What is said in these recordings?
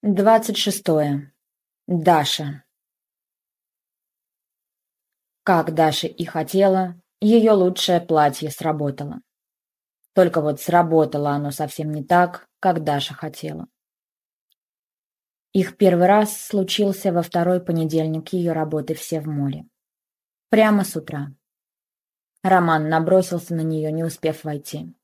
Двадцать шестое. Даша. Как Даша и хотела, ее лучшее платье сработало. Только вот сработало оно совсем не так, как Даша хотела. Их первый раз случился во второй понедельник ее работы «Все в море». Прямо с утра. Роман набросился на нее, не успев войти.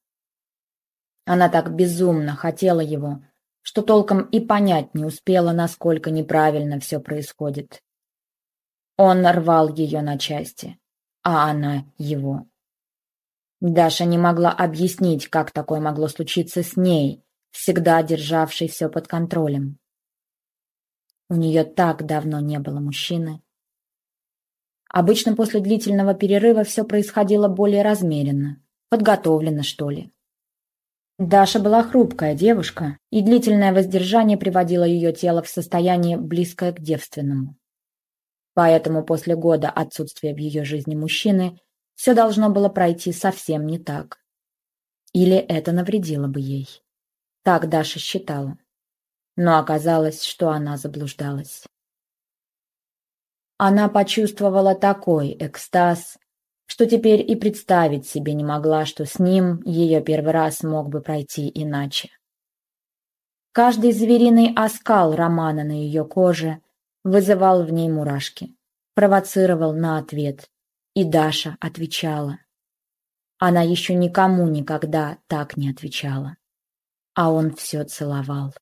Она так безумно хотела его, что толком и понять не успела, насколько неправильно все происходит. Он рвал ее на части, а она его. Даша не могла объяснить, как такое могло случиться с ней, всегда державшей все под контролем. У нее так давно не было мужчины. Обычно после длительного перерыва все происходило более размеренно, подготовлено, что ли. Даша была хрупкая девушка, и длительное воздержание приводило ее тело в состояние, близкое к девственному. Поэтому после года отсутствия в ее жизни мужчины все должно было пройти совсем не так. Или это навредило бы ей. Так Даша считала. Но оказалось, что она заблуждалась. Она почувствовала такой экстаз, что теперь и представить себе не могла, что с ним ее первый раз мог бы пройти иначе. Каждый звериный оскал романа на ее коже вызывал в ней мурашки, провоцировал на ответ, и Даша отвечала. Она еще никому никогда так не отвечала, а он все целовал.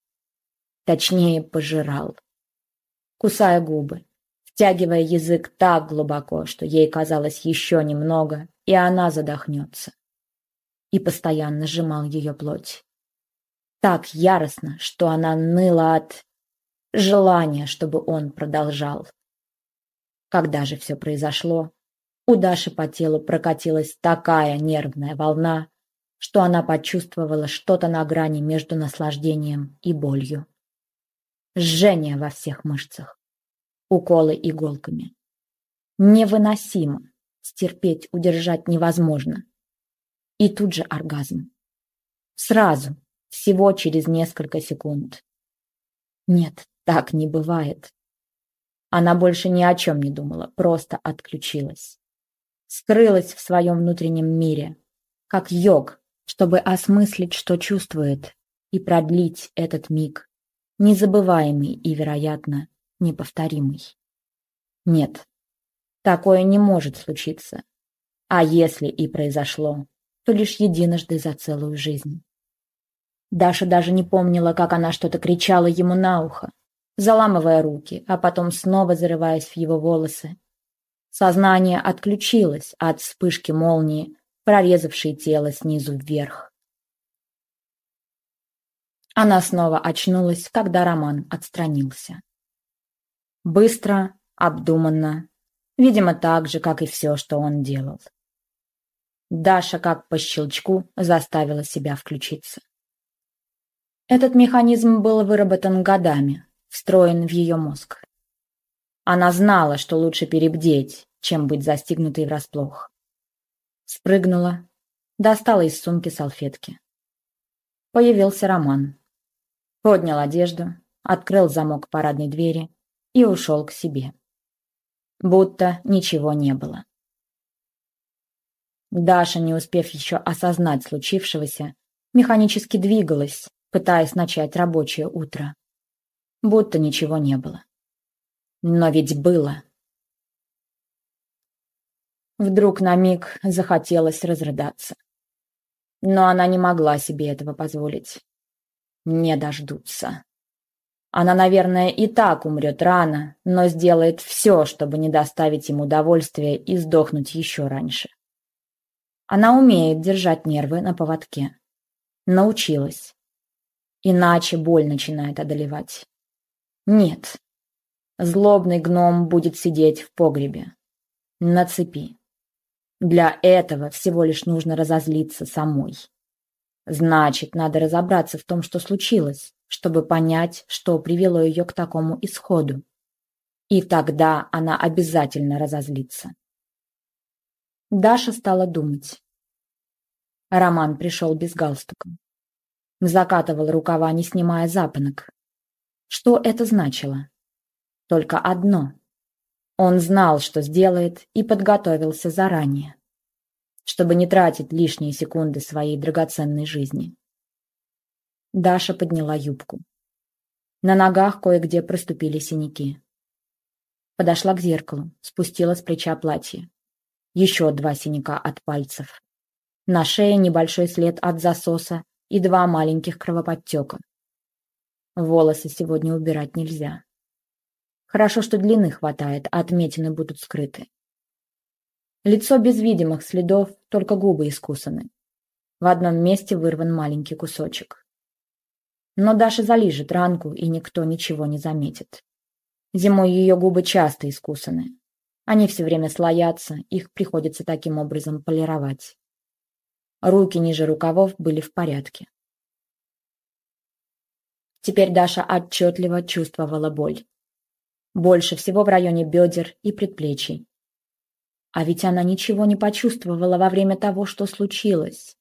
Точнее, пожирал, кусая губы, втягивая язык так глубоко, что ей казалось еще немного, и она задохнется. И постоянно сжимал ее плоть. Так яростно, что она ныла от желания, чтобы он продолжал. Когда же все произошло, у Даши по телу прокатилась такая нервная волна, что она почувствовала что-то на грани между наслаждением и болью. Жжение во всех мышцах уколы иголками. Невыносимо. Стерпеть, удержать невозможно. И тут же оргазм. Сразу, всего через несколько секунд. Нет, так не бывает. Она больше ни о чем не думала, просто отключилась. Скрылась в своем внутреннем мире, как йог, чтобы осмыслить, что чувствует, и продлить этот миг, незабываемый и, вероятно, неповторимый. Нет, такое не может случиться. А если и произошло, то лишь единожды за целую жизнь. Даша даже не помнила, как она что-то кричала ему на ухо, заламывая руки, а потом снова зарываясь в его волосы. Сознание отключилось от вспышки молнии, прорезавшей тело снизу вверх. Она снова очнулась, когда Роман отстранился. Быстро, обдуманно, видимо, так же, как и все, что он делал. Даша, как по щелчку, заставила себя включиться. Этот механизм был выработан годами, встроен в ее мозг. Она знала, что лучше перебдеть, чем быть застигнутой врасплох. Спрыгнула, достала из сумки салфетки. Появился Роман. Поднял одежду, открыл замок парадной двери и ушел к себе. Будто ничего не было. Даша, не успев еще осознать случившегося, механически двигалась, пытаясь начать рабочее утро. Будто ничего не было. Но ведь было. Вдруг на миг захотелось разрыдаться. Но она не могла себе этого позволить. Не дождутся. Она, наверное, и так умрет рано, но сделает все, чтобы не доставить ему удовольствия и сдохнуть еще раньше. Она умеет держать нервы на поводке. Научилась. Иначе боль начинает одолевать. Нет. Злобный гном будет сидеть в погребе. На цепи. Для этого всего лишь нужно разозлиться самой. Значит, надо разобраться в том, что случилось, чтобы понять, что привело ее к такому исходу. И тогда она обязательно разозлится. Даша стала думать. Роман пришел без галстука. Закатывал рукава, не снимая запонок. Что это значило? Только одно. Он знал, что сделает, и подготовился заранее, чтобы не тратить лишние секунды своей драгоценной жизни. Даша подняла юбку. На ногах кое-где проступили синяки. Подошла к зеркалу, спустила с плеча платье. Еще два синяка от пальцев. На шее небольшой след от засоса и два маленьких кровоподтека. Волосы сегодня убирать нельзя. Хорошо, что длины хватает, а отметины будут скрыты. Лицо без видимых следов, только губы искусаны. В одном месте вырван маленький кусочек. Но Даша залижет ранку, и никто ничего не заметит. Зимой ее губы часто искусаны. Они все время слоятся, их приходится таким образом полировать. Руки ниже рукавов были в порядке. Теперь Даша отчетливо чувствовала боль. Больше всего в районе бедер и предплечий. А ведь она ничего не почувствовала во время того, что случилось.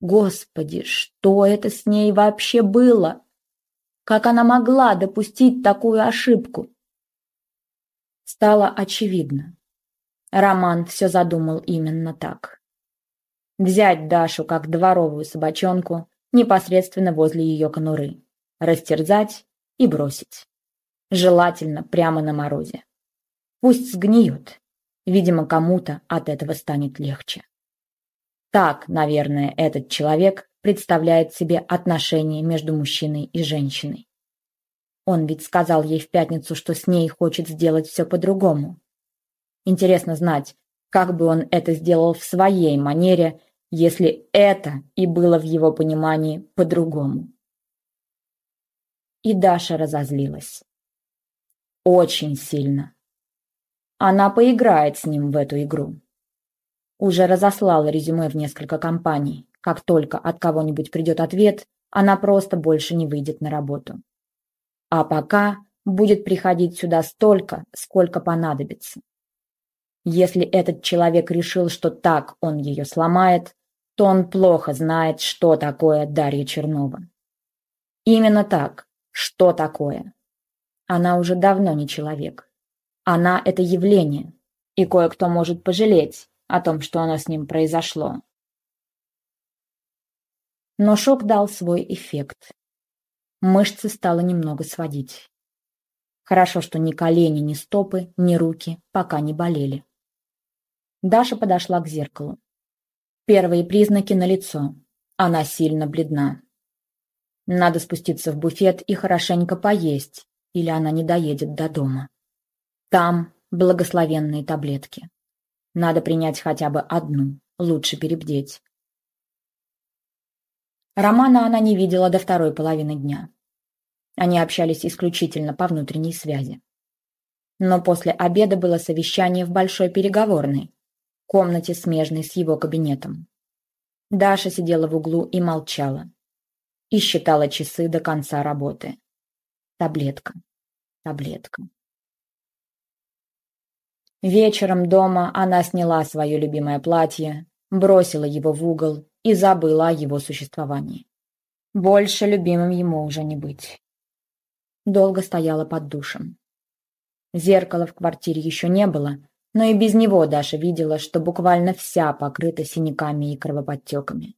Господи, что это с ней вообще было? Как она могла допустить такую ошибку? Стало очевидно. Роман все задумал именно так. Взять Дашу как дворовую собачонку непосредственно возле ее конуры, растерзать и бросить. Желательно прямо на морозе. Пусть сгниет. Видимо, кому-то от этого станет легче. Так, наверное, этот человек представляет себе отношения между мужчиной и женщиной. Он ведь сказал ей в пятницу, что с ней хочет сделать все по-другому. Интересно знать, как бы он это сделал в своей манере, если это и было в его понимании по-другому. И Даша разозлилась. Очень сильно. Она поиграет с ним в эту игру. Уже разослала резюме в несколько компаний. Как только от кого-нибудь придет ответ, она просто больше не выйдет на работу. А пока будет приходить сюда столько, сколько понадобится. Если этот человек решил, что так он ее сломает, то он плохо знает, что такое Дарья Чернова. Именно так, что такое. Она уже давно не человек. Она – это явление, и кое-кто может пожалеть о том, что оно с ним произошло. Но шок дал свой эффект. Мышцы стало немного сводить. Хорошо, что ни колени, ни стопы, ни руки пока не болели. Даша подошла к зеркалу. Первые признаки налицо. Она сильно бледна. Надо спуститься в буфет и хорошенько поесть, или она не доедет до дома. Там благословенные таблетки. Надо принять хотя бы одну, лучше перебдеть. Романа она не видела до второй половины дня. Они общались исключительно по внутренней связи. Но после обеда было совещание в большой переговорной, комнате, смежной с его кабинетом. Даша сидела в углу и молчала. И считала часы до конца работы. Таблетка таблетка. Вечером дома она сняла свое любимое платье, бросила его в угол и забыла о его существовании. Больше любимым ему уже не быть. Долго стояла под душем. Зеркала в квартире еще не было, но и без него Даша видела, что буквально вся покрыта синяками и кровоподтеками.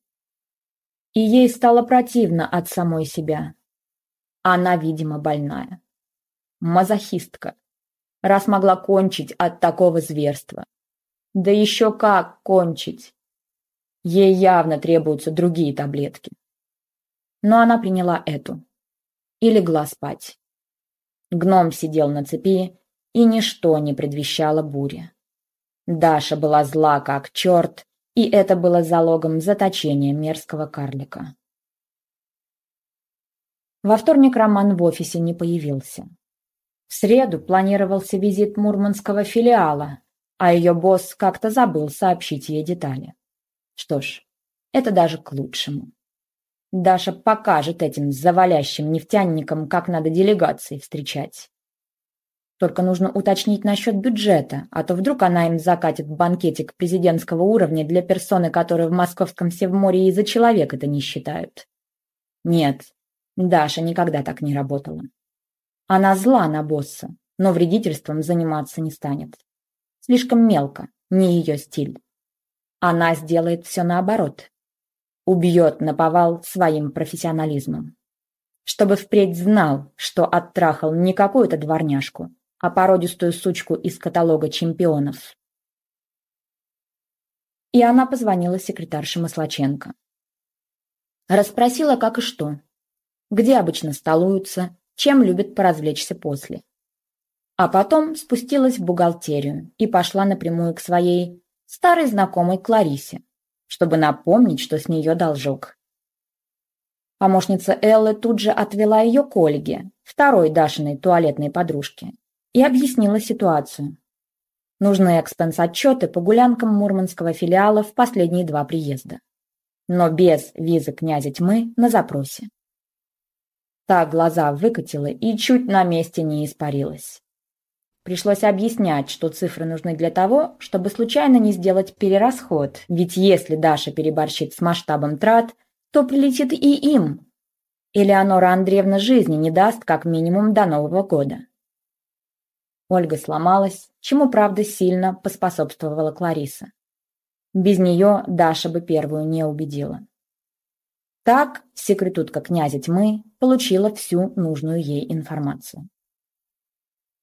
И ей стало противно от самой себя. Она, видимо, больная мазохистка, раз могла кончить от такого зверства. Да еще как кончить! Ей явно требуются другие таблетки. Но она приняла эту и легла спать. Гном сидел на цепи, и ничто не предвещало бури. Даша была зла как черт, и это было залогом заточения мерзкого карлика. Во вторник Роман в офисе не появился. В среду планировался визит мурманского филиала, а ее босс как-то забыл сообщить ей детали. Что ж, это даже к лучшему. Даша покажет этим завалящим нефтяникам, как надо делегации встречать. Только нужно уточнить насчет бюджета, а то вдруг она им закатит банкетик президентского уровня для персоны, которые в московском Севморье и за человека это не считают. Нет, Даша никогда так не работала. Она зла на босса, но вредительством заниматься не станет. Слишком мелко, не ее стиль. Она сделает все наоборот. Убьет наповал своим профессионализмом. Чтобы впредь знал, что оттрахал не какую-то дворняжку, а породистую сучку из каталога чемпионов. И она позвонила секретарше Маслаченко. Расспросила, как и что. Где обычно столуются, чем любят поразвлечься после. А потом спустилась в бухгалтерию и пошла напрямую к своей старой знакомой Кларисе, чтобы напомнить, что с нее должок. Помощница Эллы тут же отвела ее к Ольге, второй Дашиной туалетной подружке, и объяснила ситуацию. Нужны экспенс-отчеты по гулянкам мурманского филиала в последние два приезда. Но без визы князя тьмы на запросе. Та глаза выкатила и чуть на месте не испарилась. Пришлось объяснять, что цифры нужны для того, чтобы случайно не сделать перерасход, ведь если Даша переборщит с масштабом трат, то прилетит и им. Элеонора Андреевна жизни не даст как минимум до Нового года. Ольга сломалась, чему, правда, сильно поспособствовала Клариса. Без нее Даша бы первую не убедила. Так секретутка князя тьмы получила всю нужную ей информацию.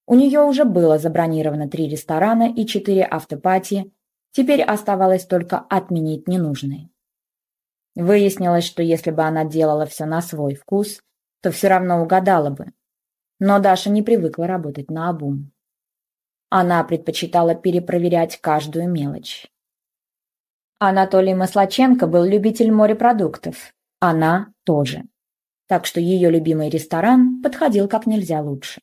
У нее уже было забронировано три ресторана и четыре автопати, теперь оставалось только отменить ненужные. Выяснилось, что если бы она делала все на свой вкус, то все равно угадала бы. Но Даша не привыкла работать на обум. Она предпочитала перепроверять каждую мелочь. Анатолий Маслаченко был любитель морепродуктов. Она тоже. Так что ее любимый ресторан подходил как нельзя лучше.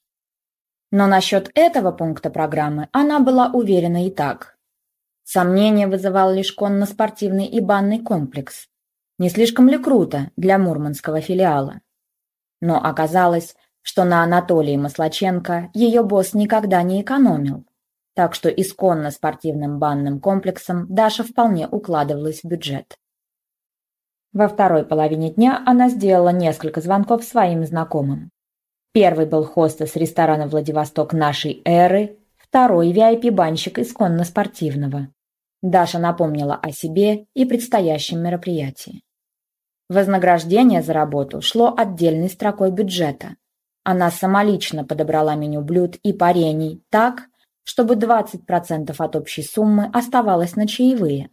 Но насчет этого пункта программы она была уверена и так. Сомнение вызывал лишь конно-спортивный и банный комплекс, не слишком ли круто для мурманского филиала? Но оказалось, что на Анатолии Маслаченко ее босс никогда не экономил. Так что исконно спортивным банным комплексом Даша вполне укладывалась в бюджет. Во второй половине дня она сделала несколько звонков своим знакомым. Первый был хостес ресторана «Владивосток нашей эры», второй – VIP-банщик исконно спортивного. Даша напомнила о себе и предстоящем мероприятии. Вознаграждение за работу шло отдельной строкой бюджета. Она самолично подобрала меню блюд и парений так, чтобы 20% от общей суммы оставалось на чаевые.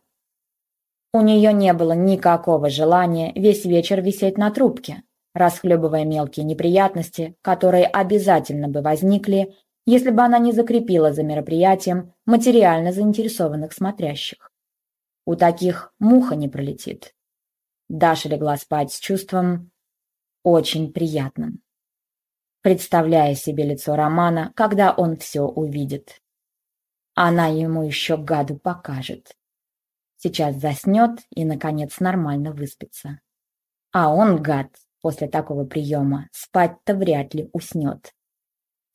У нее не было никакого желания весь вечер висеть на трубке, расхлебывая мелкие неприятности, которые обязательно бы возникли, если бы она не закрепила за мероприятием материально заинтересованных смотрящих. У таких муха не пролетит. Даша легла спать с чувством очень приятным, представляя себе лицо Романа, когда он все увидит. Она ему еще гаду покажет. Сейчас заснет и, наконец, нормально выспится. А он, гад, после такого приема, спать-то вряд ли уснет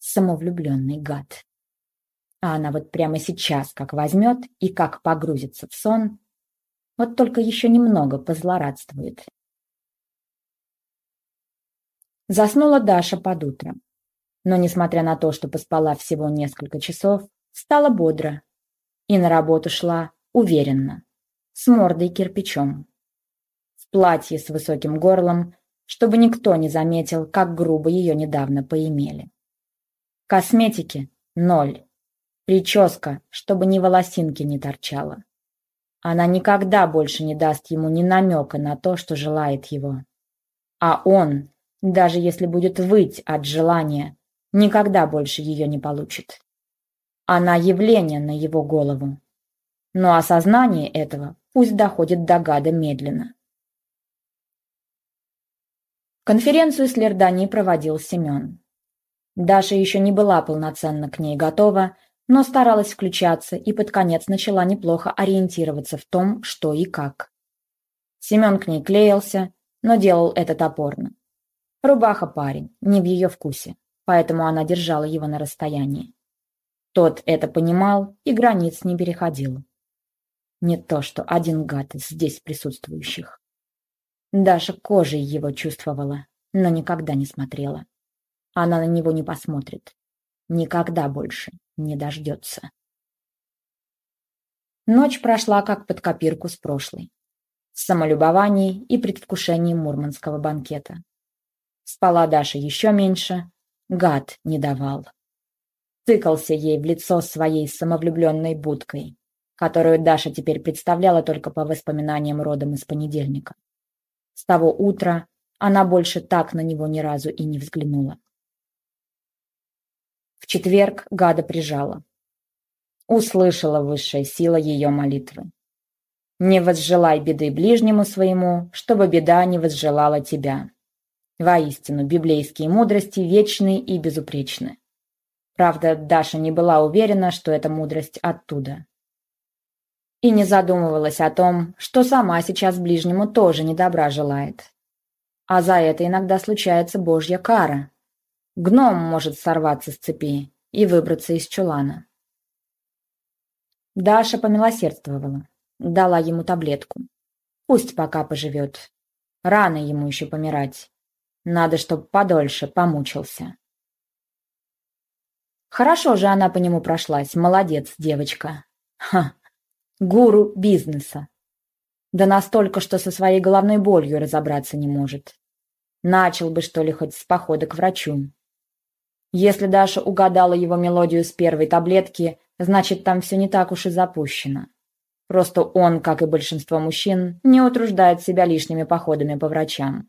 самовлюбленный гад. А она вот прямо сейчас как возьмет и как погрузится в сон, вот только еще немного позлорадствует. Заснула Даша под утро. Но, несмотря на то, что поспала всего несколько часов, стала бодро. И на работу шла уверенно, с мордой кирпичом. В платье с высоким горлом, чтобы никто не заметил, как грубо ее недавно поимели. Косметики – ноль. Прическа, чтобы ни волосинки не торчала. Она никогда больше не даст ему ни намека на то, что желает его. А он, даже если будет выть от желания, никогда больше ее не получит. Она явление на его голову. Но осознание этого пусть доходит до гада медленно. Конференцию с Лерданией проводил Семен. Даша еще не была полноценно к ней готова, но старалась включаться и под конец начала неплохо ориентироваться в том, что и как. Семен к ней клеился, но делал это топорно. Рубаха парень, не в ее вкусе, поэтому она держала его на расстоянии. Тот это понимал и границ не переходил. Не то, что один гад из здесь присутствующих. Даша кожей его чувствовала, но никогда не смотрела. она на него не посмотрит. Никогда больше не дождется. Ночь прошла как под копирку с прошлой. С самолюбований и предвкушений мурманского банкета. Спала Даша еще меньше, гад не давал. Цыкался ей в лицо своей самовлюбленной будкой, которую Даша теперь представляла только по воспоминаниям родом из понедельника. С того утра она больше так на него ни разу и не взглянула. В четверг гада прижала. Услышала высшая сила ее молитвы. «Не возжелай беды ближнему своему, чтобы беда не возжелала тебя». Воистину, библейские мудрости вечны и безупречны. Правда, Даша не была уверена, что эта мудрость оттуда. И не задумывалась о том, что сама сейчас ближнему тоже недобра желает. А за это иногда случается божья кара. Гном может сорваться с цепи и выбраться из чулана. Даша помилосердствовала, дала ему таблетку. Пусть пока поживет. Рано ему еще помирать. Надо, чтоб подольше помучился. Хорошо же она по нему прошлась, молодец, девочка. Ха, гуру бизнеса. Да настолько, что со своей головной болью разобраться не может. Начал бы, что ли, хоть с похода к врачу. Если Даша угадала его мелодию с первой таблетки, значит, там все не так уж и запущено. Просто он, как и большинство мужчин, не утруждает себя лишними походами по врачам.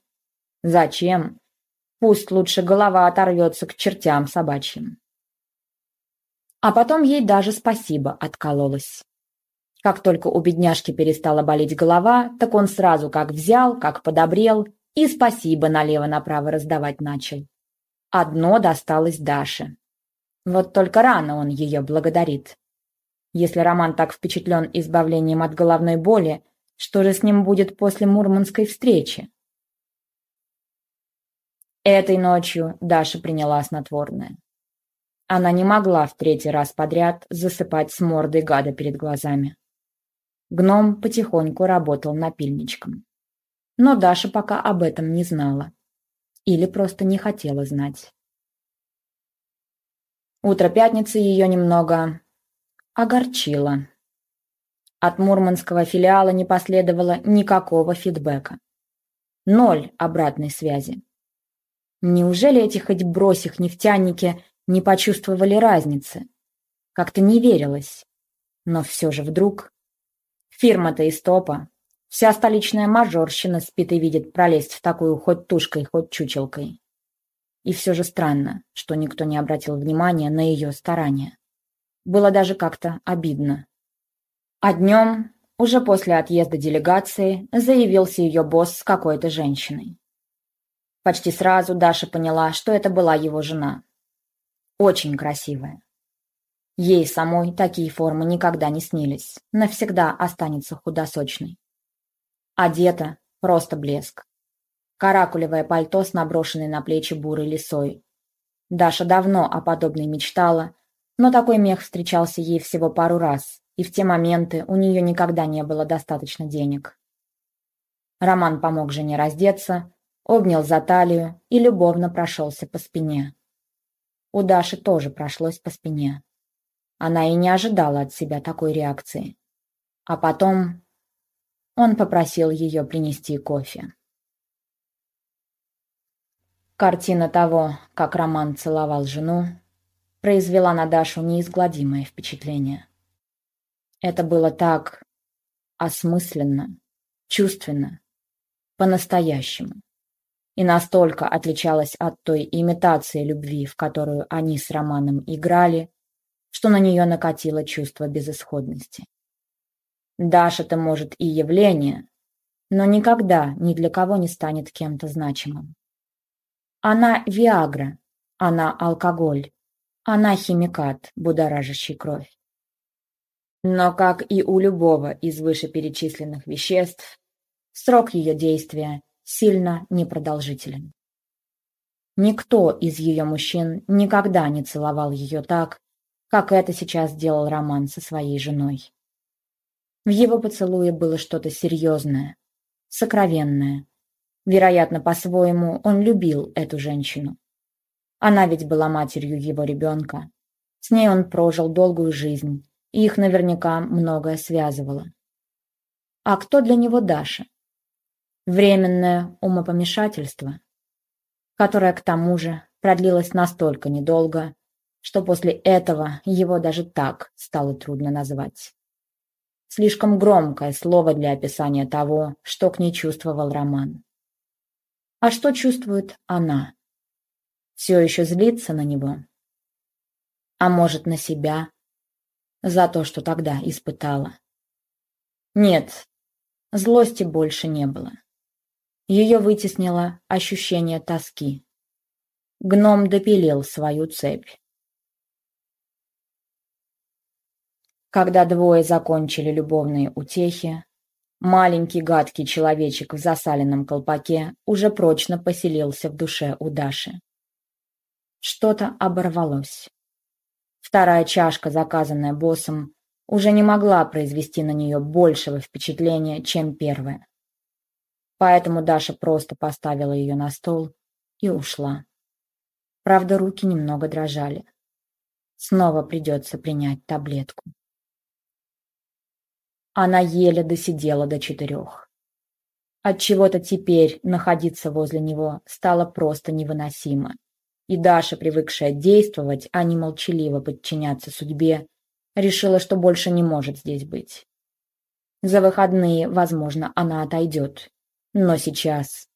Зачем? Пусть лучше голова оторвется к чертям собачьим. А потом ей даже спасибо откололось. Как только у бедняжки перестала болеть голова, так он сразу как взял, как подобрел и спасибо налево-направо раздавать начал. Одно досталось Даше. Вот только рано он ее благодарит. Если Роман так впечатлен избавлением от головной боли, что же с ним будет после мурманской встречи? Этой ночью Даша приняла снотворное. Она не могла в третий раз подряд засыпать с мордой гада перед глазами. Гном потихоньку работал напильничком. Но Даша пока об этом не знала. Или просто не хотела знать. Утро пятницы ее немного огорчило. От мурманского филиала не последовало никакого фидбэка. Ноль обратной связи. Неужели эти хоть брось нефтяники не почувствовали разницы. Как-то не верилось. Но все же вдруг... Фирма-то из топа. Вся столичная мажорщина спит и видит пролезть в такую хоть тушкой, хоть чучелкой. И все же странно, что никто не обратил внимания на ее старания. Было даже как-то обидно. А днем, уже после отъезда делегации, заявился ее босс с какой-то женщиной. Почти сразу Даша поняла, что это была его жена. Очень красивая. Ей самой такие формы никогда не снились. Навсегда останется худосочной. Одета просто блеск. Каракулевое пальто с наброшенной на плечи бурой лисой. Даша давно о подобной мечтала, но такой мех встречался ей всего пару раз, и в те моменты у нее никогда не было достаточно денег. Роман помог жене раздеться, обнял за талию и любовно прошелся по спине. У Даши тоже прошлось по спине. Она и не ожидала от себя такой реакции. А потом он попросил ее принести кофе. Картина того, как Роман целовал жену, произвела на Дашу неизгладимое впечатление. Это было так осмысленно, чувственно, по-настоящему и настолько отличалась от той имитации любви, в которую они с Романом играли, что на нее накатило чувство безысходности. Даша-то, может, и явление, но никогда ни для кого не станет кем-то значимым. Она Виагра, она алкоголь, она химикат, будоражащий кровь. Но, как и у любого из вышеперечисленных веществ, срок ее действия сильно непродолжителен. Никто из ее мужчин никогда не целовал ее так, как это сейчас делал Роман со своей женой. В его поцелуе было что-то серьезное, сокровенное. Вероятно, по-своему он любил эту женщину. Она ведь была матерью его ребенка. С ней он прожил долгую жизнь, и их наверняка многое связывало. А кто для него Даша? Временное умопомешательство, которое, к тому же, продлилось настолько недолго, что после этого его даже так стало трудно назвать. Слишком громкое слово для описания того, что к ней чувствовал Роман. А что чувствует она? Все еще злится на него? А может, на себя? За то, что тогда испытала? Нет, злости больше не было. Ее вытеснило ощущение тоски. Гном допилил свою цепь. Когда двое закончили любовные утехи, маленький гадкий человечек в засаленном колпаке уже прочно поселился в душе у Даши. Что-то оборвалось. Вторая чашка, заказанная боссом, уже не могла произвести на нее большего впечатления, чем первая. Поэтому Даша просто поставила ее на стол и ушла. Правда, руки немного дрожали. Снова придется принять таблетку. Она еле досидела до четырех. Отчего-то теперь находиться возле него стало просто невыносимо. И Даша, привыкшая действовать, а не молчаливо подчиняться судьбе, решила, что больше не может здесь быть. За выходные, возможно, она отойдет. Но сейчас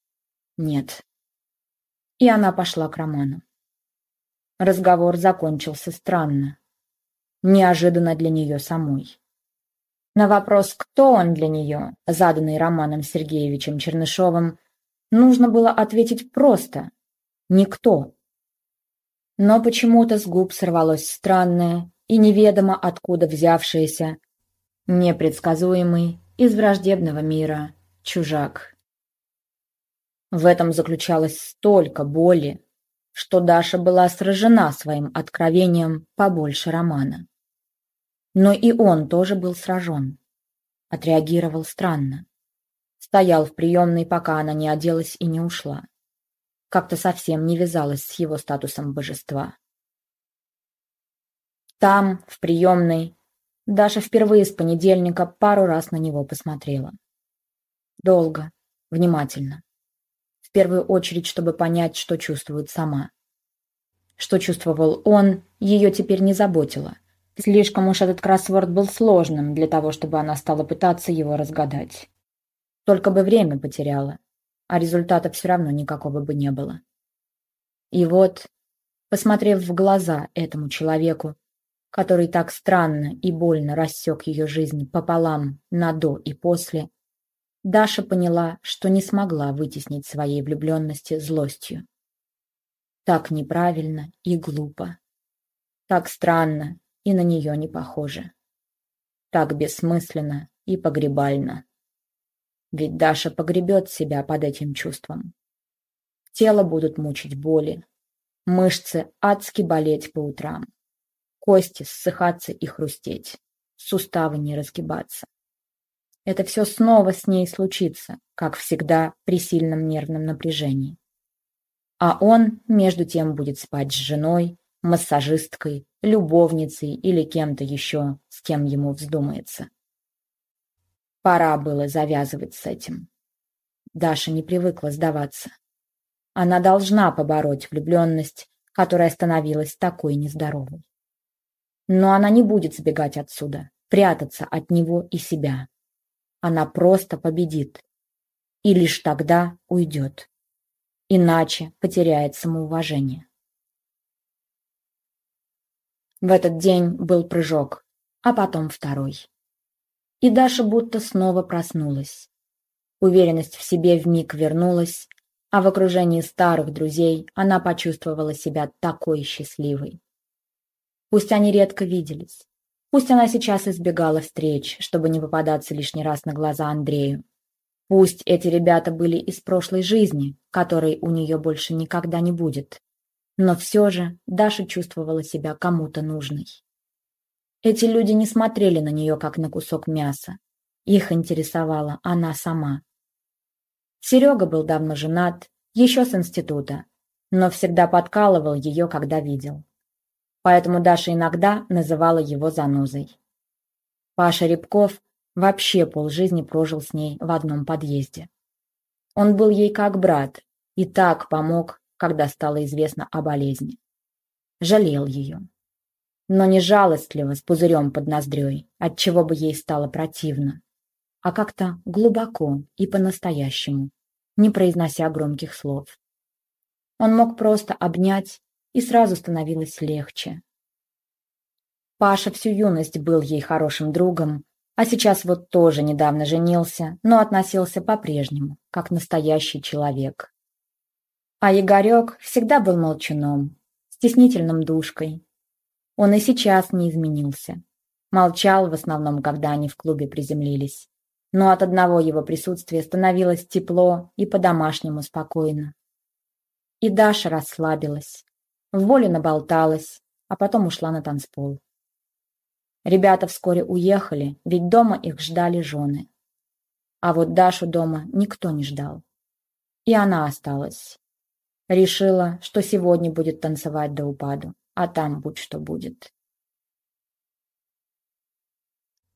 нет. И она пошла к Роману. Разговор закончился странно. Неожиданно для нее самой. На вопрос, кто он для нее, заданный Романом Сергеевичем Чернышовым, нужно было ответить просто «никто». Но почему-то с губ сорвалось странное и неведомо откуда взявшееся, непредсказуемый из враждебного мира чужак. В этом заключалось столько боли, что Даша была сражена своим откровением побольше романа. Но и он тоже был сражен. Отреагировал странно. Стоял в приемной, пока она не оделась и не ушла. Как-то совсем не вязалось с его статусом божества. Там, в приемной, Даша впервые с понедельника пару раз на него посмотрела. Долго, внимательно. В первую очередь, чтобы понять, что чувствует сама. Что чувствовал он, ее теперь не заботило. Слишком уж этот кроссворд был сложным для того, чтобы она стала пытаться его разгадать. Только бы время потеряла, а результата все равно никакого бы не было. И вот, посмотрев в глаза этому человеку, который так странно и больно рассек ее жизнь пополам на до и после, Даша поняла, что не смогла вытеснить своей влюбленности злостью. Так неправильно и глупо. Так странно и на нее не похоже. Так бессмысленно и погребально. Ведь Даша погребет себя под этим чувством. Тело будут мучить боли, мышцы адски болеть по утрам, кости ссыхаться и хрустеть, суставы не разгибаться это все снова с ней случится, как всегда при сильном нервном напряжении. А он, между тем, будет спать с женой, массажисткой, любовницей или кем-то еще, с кем ему вздумается. Пора было завязывать с этим. Даша не привыкла сдаваться. Она должна побороть влюбленность, которая становилась такой нездоровой. Но она не будет сбегать отсюда, прятаться от него и себя она просто победит. И лишь тогда уйдет. Иначе потеряет самоуважение. В этот день был прыжок, а потом второй. И Даша будто снова проснулась. Уверенность в себе вмиг вернулась, а в окружении старых друзей она почувствовала себя такой счастливой. Пусть они редко виделись, Пусть она сейчас избегала встреч, чтобы не попадаться лишний раз на глаза Андрею. Пусть эти ребята были из прошлой жизни, которой у нее больше никогда не будет. Но все же Даша чувствовала себя кому-то нужной. Эти люди не смотрели на нее, как на кусок мяса. Их интересовала она сама. Серега был давно женат, еще с института, но всегда подкалывал ее, когда видел. Поэтому Даша иногда называла его занозой. Паша Рябков вообще полжизни прожил с ней в одном подъезде. Он был ей как брат и так помог, когда стало известно о болезни. Жалел ее. Но не жалостливо, с пузырем под ноздрёй, отчего бы ей стало противно, а как-то глубоко и по-настоящему, не произнося громких слов. Он мог просто обнять, и сразу становилось легче. Паша всю юность был ей хорошим другом, а сейчас вот тоже недавно женился, но относился по-прежнему, как настоящий человек. А Игорек всегда был молчуном, стеснительным душкой. Он и сейчас не изменился. Молчал в основном, когда они в клубе приземлились. Но от одного его присутствия становилось тепло и по-домашнему спокойно. И Даша расслабилась, в воле наболталась, а потом ушла на танцпол. Ребята вскоре уехали, ведь дома их ждали жены. А вот Дашу дома никто не ждал. И она осталась. Решила, что сегодня будет танцевать до упаду, а там будь что будет.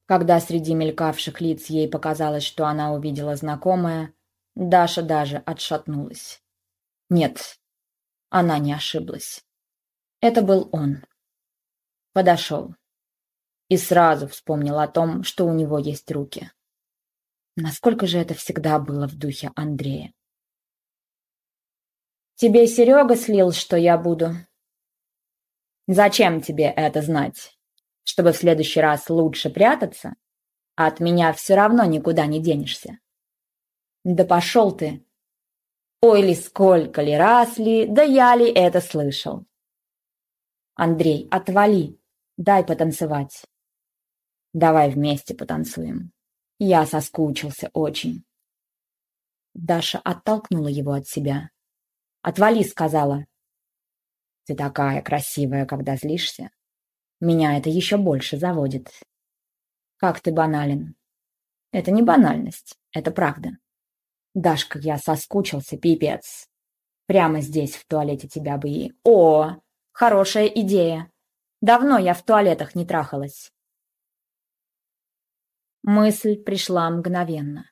Когда среди мелькавших лиц ей показалось, что она увидела знакомое, Даша даже отшатнулась. Нет, она не ошиблась. Это был он. Подошел и сразу вспомнил о том, что у него есть руки. Насколько же это всегда было в духе Андрея. «Тебе Серега слил, что я буду?» «Зачем тебе это знать? Чтобы в следующий раз лучше прятаться? А от меня все равно никуда не денешься». «Да пошел ты!» «Ой ли, сколько ли раз ли, да я ли это слышал?» «Андрей, отвали, дай потанцевать». Давай вместе потанцуем. Я соскучился очень. Даша оттолкнула его от себя. «Отвали», — сказала. «Ты такая красивая, когда злишься. Меня это еще больше заводит. Как ты банален. Это не банальность, это правда. Дашка, я соскучился, пипец. Прямо здесь, в туалете тебя бы и... О, хорошая идея. Давно я в туалетах не трахалась. Мысль пришла мгновенно.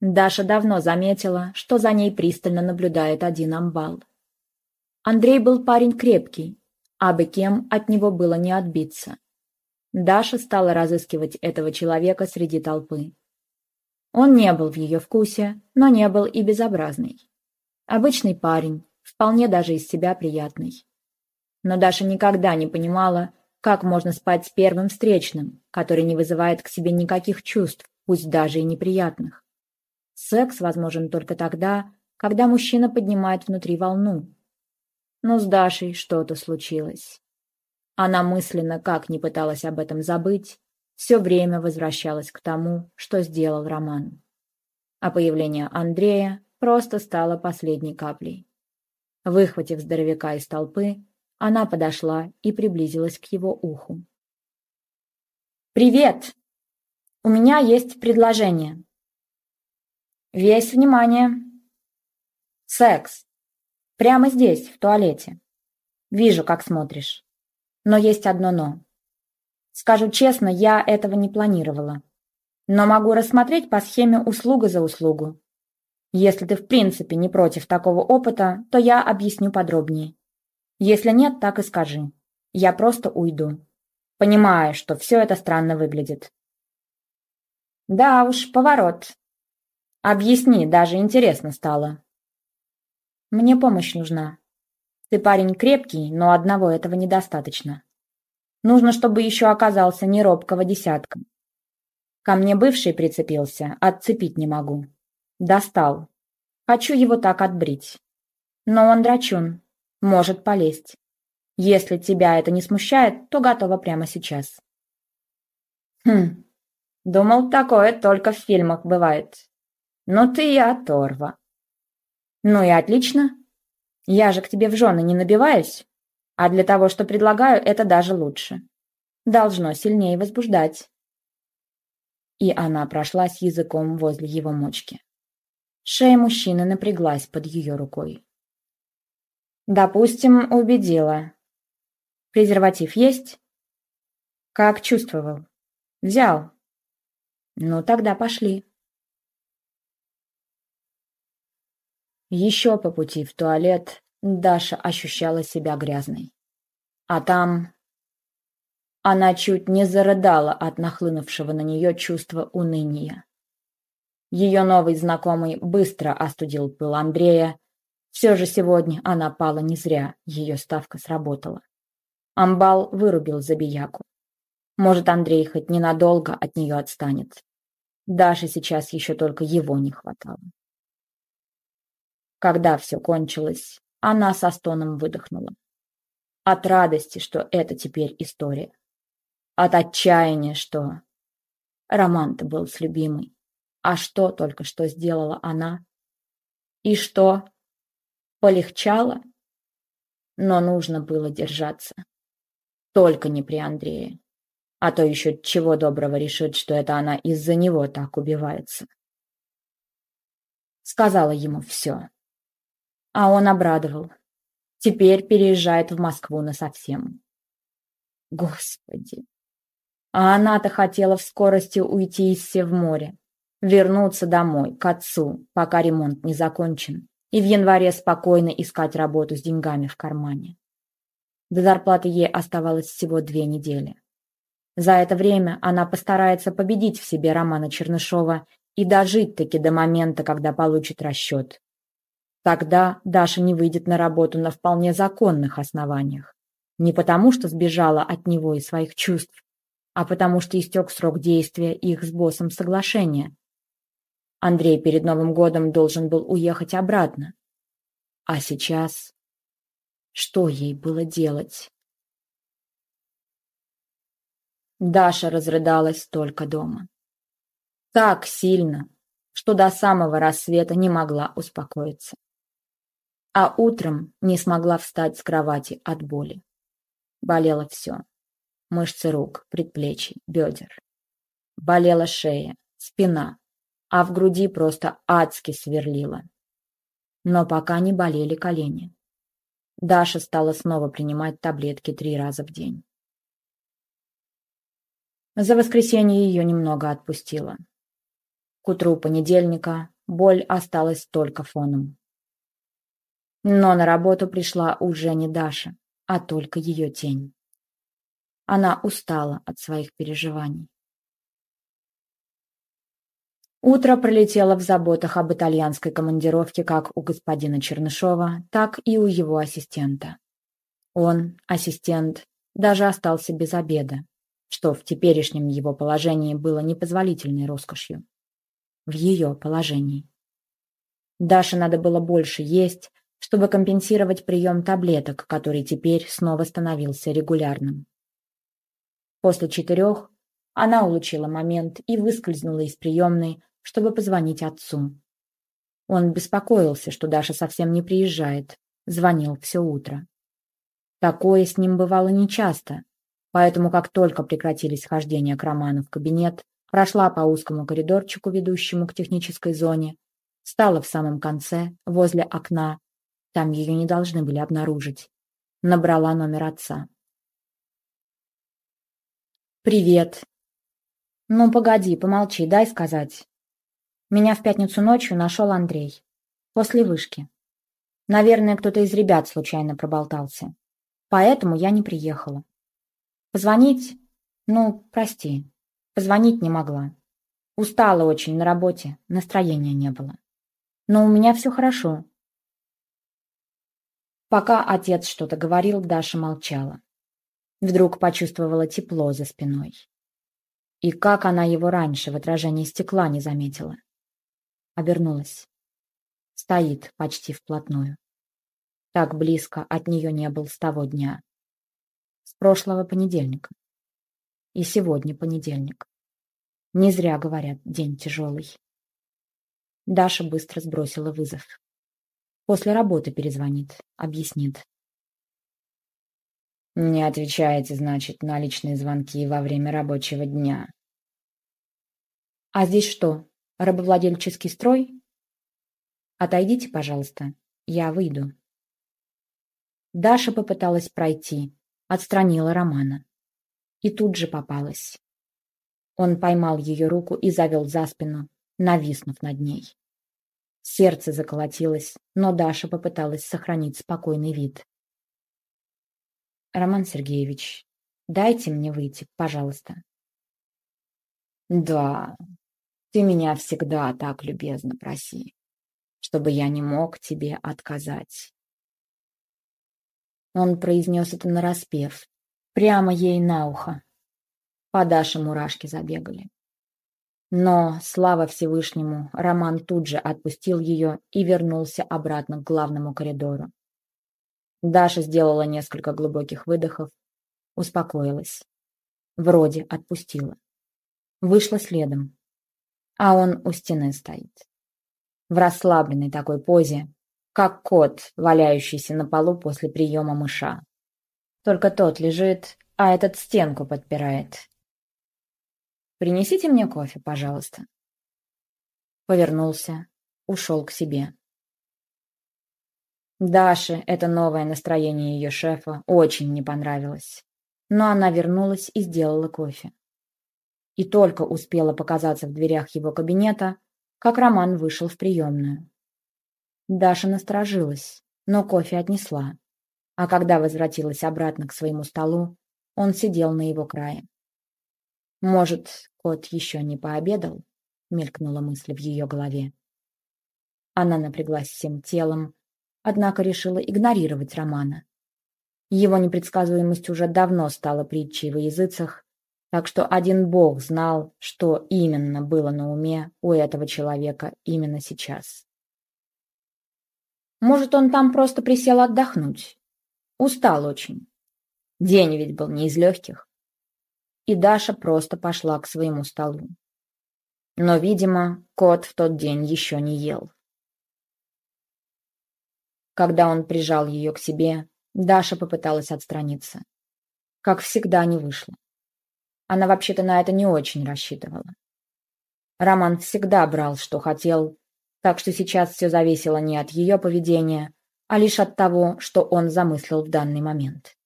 Даша давно заметила, что за ней пристально наблюдает один амбал. Андрей был парень крепкий, а бы кем от него было не отбиться. Даша стала разыскивать этого человека среди толпы. Он не был в ее вкусе, но не был и безобразный. Обычный парень, вполне даже из себя приятный. Но Даша никогда не понимала, как можно спать с первым встречным, который не вызывает к себе никаких чувств, пусть даже и неприятных? Секс возможен только тогда, когда мужчина поднимает внутри волну. Но с Дашей что-то случилось. Она мысленно, как ни пыталась об этом забыть, все время возвращалась к тому, что сделал Роман. А появление Андрея просто стало последней каплей. Выхватив здоровяка из толпы, она подошла и приблизилась к его уху. «Привет! У меня есть предложение. Весь внимание. Секс. Прямо здесь, в туалете. Вижу, как смотришь. Но есть одно «но». Скажу честно, я этого не планировала. Но могу рассмотреть по схеме услуга за услугу. Если ты в принципе не против такого опыта, то я объясню подробнее. Если нет, так и скажи. Я просто уйду. Понимаю, что все это странно выглядит. Да уж, поворот. Объясни, даже интересно стало. Мне помощь нужна. Ты парень крепкий, но одного этого недостаточно. Нужно, чтобы еще оказался не робкого десятка. Ко мне бывший прицепился, отцепить не могу. Достал. Хочу его так отбрить. Но он драчун, может полезть. Если тебя это не смущает, то готова прямо сейчас. Хм, думал, такое только в фильмах бывает. Ну ты и оторва. Ну и отлично. Я же к тебе в жены не набиваюсь, а для того, что предлагаю, это даже лучше. Должно сильнее возбуждать. И она прошлась языком возле его мочки. Шея мужчины напряглась под ее рукой. Допустим, убедила. Презерватив есть? Как чувствовал? Взял. Ну, тогда пошли. Еще по пути в туалет Даша ощущала себя грязной. А там... Она чуть не зарыдала от нахлынувшего на нее чувства уныния. Ее новый знакомый быстро остудил пыл Андрея. Все же сегодня она пала не зря, ее ставка сработала. Амбал вырубил забияку. Может, Андрей хоть ненадолго от нее отстанет. Даше сейчас еще только его не хватало. Когда все кончилось, она со стоном выдохнула. От радости, что это теперь история. От отчаяния, что... Роман-то был с любимой. А что только что сделала она? И что? Полегчало? Но нужно было держаться. Только не при Андрее. А то еще чего доброго решит, что это она из-за него так убивается. Сказала ему все. А он обрадовал. Теперь переезжает в Москву насовсем. Господи. А она-то хотела в скорости уйти из Севморя, вернуться домой, к отцу, пока ремонт не закончен, и в январе спокойно искать работу с деньгами в кармане. До зарплаты ей оставалось всего две недели. За это время она постарается победить в себе Романа Чернышова и дожить-таки до момента, когда получит расчет. Тогда Даша не выйдет на работу на вполне законных основаниях. Не потому, что сбежала от него и своих чувств, а потому что истек срок действия их с боссом соглашения. Андрей перед Новым годом должен был уехать обратно. А сейчас... Что ей было делать? Даша разрыдалась только дома. Так сильно, что до самого рассвета не могла успокоиться а утром не смогла встать с кровати от боли. Болело все. Мышцы рук, предплечий, бедер. Болела шея, спина, а в груди просто адски сверлила. Но пока не болели колени. Даша стала снова принимать таблетки три раза в день. За воскресенье ее немного отпустило. К утру понедельника боль осталась только фоном. Но на работу пришла уже не Даша, а только ее тень. Она устала от своих переживаний. Утро пролетело в заботах об итальянской командировке как у господина Чернышова, так и у его ассистента. Он, ассистент, даже остался без обеда, что в теперешнем его положении было непозволительной роскошью. В ее положении. Даше надо было больше есть, чтобы компенсировать прием таблеток, который теперь снова становился регулярным. После четырех она улучила момент и выскользнула из приемной, чтобы позвонить отцу. Он беспокоился, что Даша совсем не приезжает, звонил все утро. Такое с ним бывало нечасто, поэтому как только прекратились хождения к Роману в кабинет, прошла по узкому коридорчику, ведущему к технической зоне, стала в самом конце, возле окна, там ее не должны были обнаружить. Набрала номер отца. «Привет». «Ну, погоди, помолчи, дай сказать. Меня в пятницу ночью нашел Андрей. После вышки. Наверное, кто-то из ребят случайно проболтался. Поэтому я не приехала. Позвонить? Ну, прости. Позвонить не могла. Устала очень на работе, настроения не было. Но у меня все хорошо. Пока отец что-то говорил, Даша молчала. Вдруг почувствовала тепло за спиной. И как она его раньше в отражении стекла не заметила. Обернулась. Стоит почти вплотную. Так близко от нее не был с того дня. С прошлого понедельника. И сегодня понедельник. Не зря говорят, день тяжелый. Даша быстро сбросила вызов. После работы перезвонит, объяснит. Не отвечаете, значит, на личные звонки во время рабочего дня. А здесь что, рабовладельческий строй? Отойдите, пожалуйста, я выйду. Даша попыталась пройти, отстранила Романа. И тут же попалась. Он поймал ее руку и завел за спину, нависнув над ней. Сердце заколотилось, но Даша попыталась сохранить спокойный вид. «Роман Сергеевич, дайте мне выйти, пожалуйста». «Да, ты меня всегда так любезно проси, чтобы я не мог тебе отказать». Он произнес это нараспев, прямо ей на ухо. По Даше мурашки забегали. Но, слава Всевышнему, Роман тут же отпустил ее и вернулся обратно к главному коридору. Даша сделала несколько глубоких выдохов, успокоилась. Вроде отпустила. Вышла следом. А он у стены стоит. В расслабленной такой позе, как кот, валяющийся на полу после приема мыша. Только тот лежит, а этот стенку подпирает. «Принесите мне кофе, пожалуйста». Повернулся, ушел к себе. Даше это новое настроение ее шефа очень не понравилось. Но она вернулась и сделала кофе. И только успела показаться в дверях его кабинета, как Роман вышел в приемную. Даша насторожилась, но кофе отнесла. А когда возвратилась обратно к своему столу, он сидел на его крае. «Может, кот еще не пообедал?» — мелькнула мысль в ее голове. Она напряглась всем телом, однако решила игнорировать Романа. Его непредсказуемость уже давно стала притчей во языцах, так что один бог знал, что именно было на уме у этого человека именно сейчас. Может, он там просто присел отдохнуть. Устал очень. День ведь был не из легких. И Даша просто пошла к своему столу. Но, видимо, кот в тот день еще не ел. Когда он прижал ее к себе, Даша попыталась отстраниться. Как всегда, не вышло. Она вообще-то на это не очень рассчитывала. Роман всегда брал, что хотел, так что сейчас все зависело не от ее поведения, а лишь от того, что он замыслил в данный момент.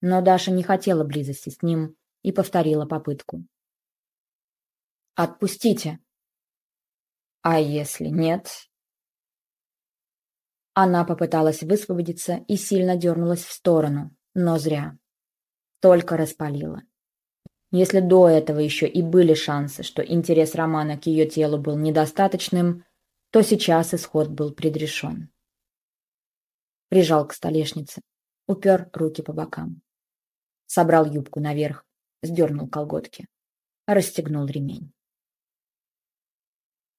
Но Даша не хотела близости с ним и повторила попытку. «Отпустите!» «А если нет?» Она попыталась высвободиться и сильно дернулась в сторону, но зря. Только распалила. Если до этого еще и были шансы, что интерес Романа к ее телу был недостаточным, то сейчас исход был предрешен. Прижал к столешнице, упер руки по бокам. Собрал юбку наверх, сдернул колготки, расстегнул ремень.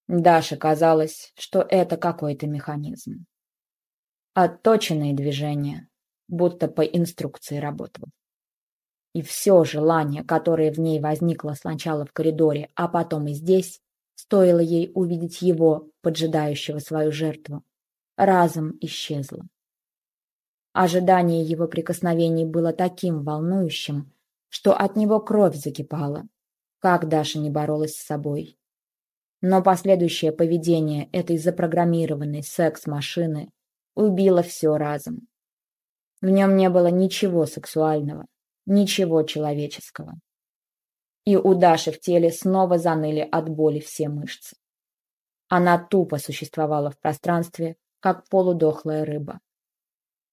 Даше казалось, что это какой-то механизм. Отточенные движения, будто по инструкции работал. И все желание, которое в ней возникло сначала в коридоре, а потом и здесь, стоило ей увидеть его, поджидающего свою жертву, разом исчезло. Ожидание его прикосновений было таким волнующим, что от него кровь закипала, как Даша не боролась с собой. Но последующее поведение этой запрограммированной секс-машины убила все разом. В нем не было ничего сексуального, ничего человеческого. И у Даши в теле снова заныли от боли все мышцы. Она тупо существовала в пространстве, как полудохлая рыба.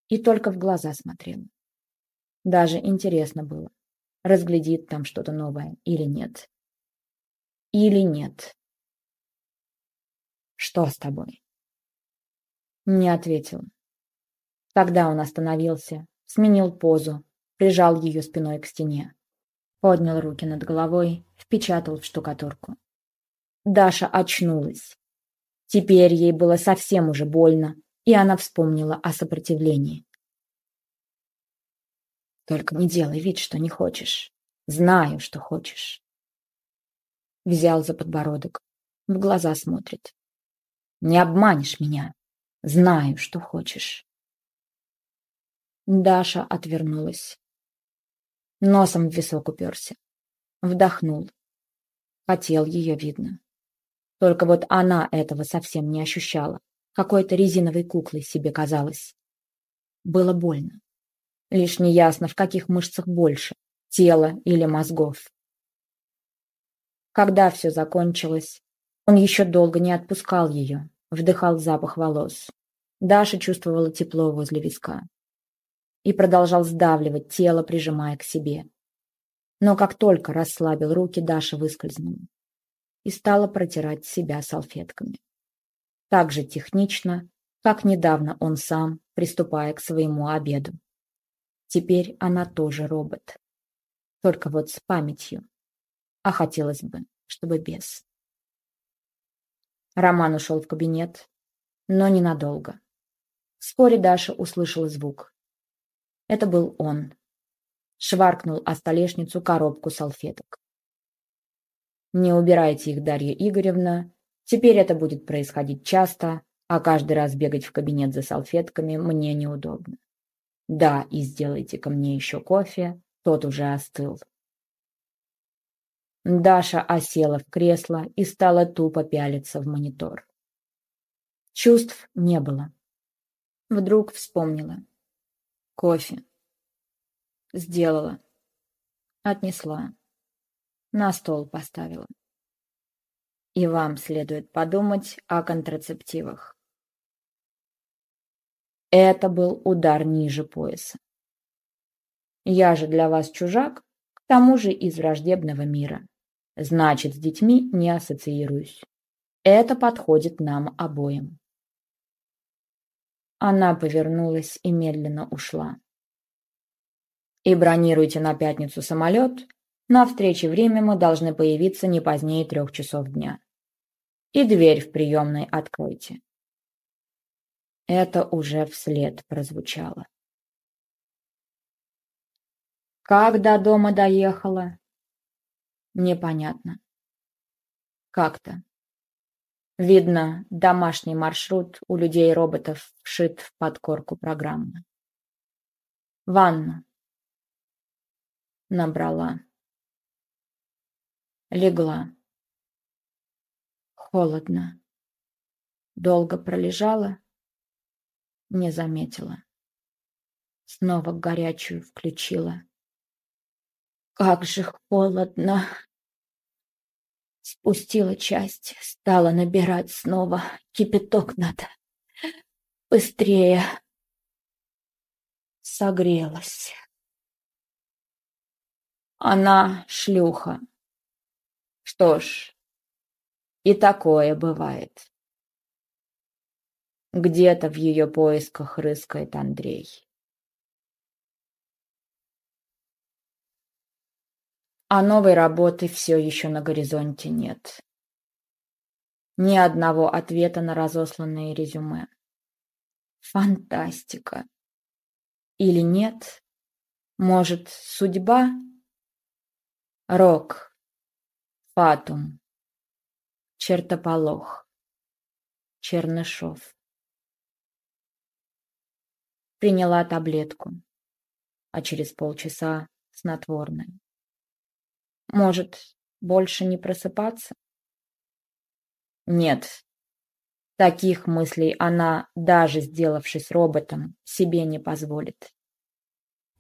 И только в глаза смотрела. Даже интересно было, разглядит там что-то новое или нет. Или нет. Что с тобой? Не ответил. Тогда он остановился, сменил позу, прижал ее спиной к стене. Поднял руки над головой, впечатал в штукатурку. Даша очнулась. Теперь ей было совсем уже больно, и она вспомнила о сопротивлении. «Только не делай вид, что не хочешь. Знаю, что хочешь». Взял за подбородок, в глаза смотрит. «Не обманешь меня. Знаю, что хочешь. Даша отвернулась. Носом в висок уперся. Вдохнул. Хотел ее, видно. Только вот она этого совсем не ощущала. Какой-то резиновой куклой себе казалась. было больно. Лишь неясно, в каких мышцах больше – тела или мозгов. Когда все закончилось, он еще долго не отпускал ее, вдыхал запах волос. Даша чувствовала тепло возле виска. И продолжал сдавливать тело, прижимая к себе. Но как только расслабил руки, Даша выскользнула и стала протирать себя салфетками. Так же технично, как недавно он сам, приступая к своему обеду. Теперь она тоже робот. Только вот с памятью. А хотелось бы, чтобы без. Роман ушел в кабинет, но ненадолго. Вскоре Даша услышала звук. Это был он. Шваркнул о столешницу коробку салфеток. Не убирайте их, Дарья Игоревна. Теперь это будет происходить часто, а каждый раз бегать в кабинет за салфетками мне неудобно. Да, и сделайте ко мне еще кофе, тот уже остыл. Даша осела в кресло и стала тупо пялиться в монитор. Чувств не было. Вдруг вспомнила. Кофе. Сделала. Отнесла. На стол поставила. И вам следует подумать о контрацептивах. Это был удар ниже пояса. Я же для вас чужак, к тому же из враждебного мира. Значит, с детьми не ассоциируюсь. Это подходит нам обоим. Она повернулась и медленно ушла. И бронируйте на пятницу самолет. На встрече время мы должны появиться не позднее трех часов дня. И дверь в приемной откройте. Это уже вслед прозвучало. Как до дома доехала? Непонятно. Как-то. Видно, домашний маршрут у людей-роботов вшит в подкорку программы. Ванна. Набрала. Легла. Холодно. Долго пролежала. Не заметила. Снова горячую включила. Как же холодно. Спустила часть, стала набирать снова. Кипяток надо. Быстрее. Согрелась. Она шлюха. Что ж, и такое бывает. Где-то в ее поисках рыскает Андрей. а новой работы все еще на горизонте нет. Ни одного ответа на разосланные резюме. Фантастика. Или нет? Может, судьба? Рок. Фатум. Чертополох. Чернышов. Приняла таблетку, а через полчаса снотворное. Может, больше не просыпаться? Нет. Таких мыслей она, даже сделавшись роботом, себе не позволит.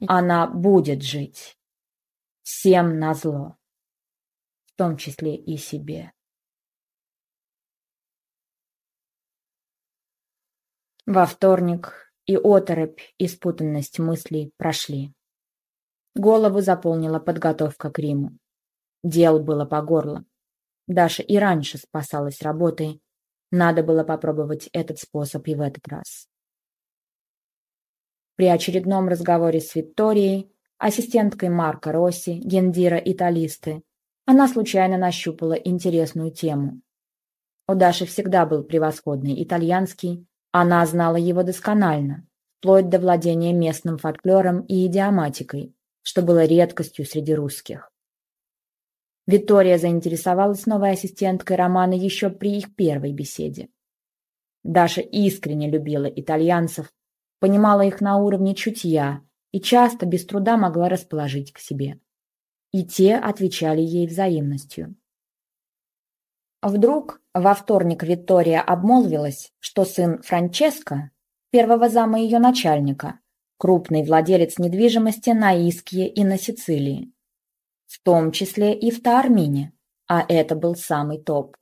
Она будет жить. Всем назло. В том числе и себе. Во вторник и оторопь, и спутанность мыслей прошли. Голову заполнила подготовка к Риму. Дел было по горло. Даша и раньше спасалась работой. Надо было попробовать этот способ и в этот раз. При очередном разговоре с Викторией, ассистенткой Марка Росси, Гендира Италисты, она случайно нащупала интересную тему. У Даши всегда был превосходный итальянский, она знала его досконально, вплоть до владения местным фольклором и идиоматикой, что было редкостью среди русских. Виктория заинтересовалась новой ассистенткой Романа еще при их первой беседе. Даша искренне любила итальянцев, понимала их на уровне чутья и часто без труда могла расположить к себе. И те отвечали ей взаимностью. Вдруг во вторник Виктория обмолвилась, что сын Франческо, первого зама ее начальника, крупный владелец недвижимости на Искье и на Сицилии, в том числе и в Таармине, а это был самый топ.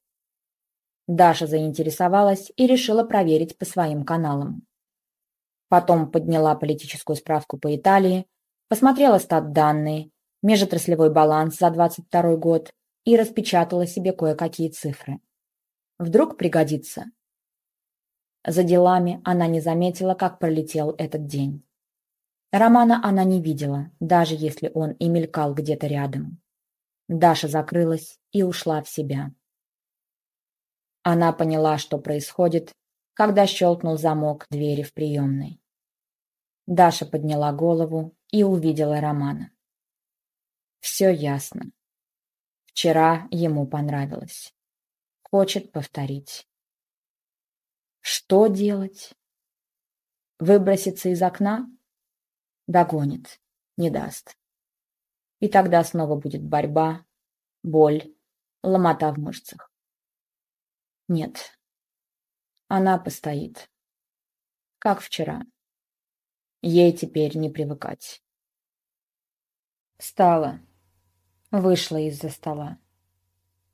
Даша заинтересовалась и решила проверить по своим каналам. Потом подняла политическую справку по Италии, посмотрела стат-данные, межотраслевой баланс за 22 год и распечатала себе кое-какие цифры. Вдруг пригодится. За делами она не заметила, как пролетел этот день. Романа она не видела, даже если он и мелькал где-то рядом. Даша закрылась и ушла в себя. Она поняла, что происходит, когда щелкнул замок двери в приемной. Даша подняла голову и увидела Романа. Все ясно. Вчера ему понравилось. Хочет повторить. Что делать? Выброситься из окна? Догонит, не даст. И тогда снова будет борьба, боль, ломота в мышцах. Нет, она постоит. Как вчера. Ей теперь не привыкать. Встала, вышла из-за стола.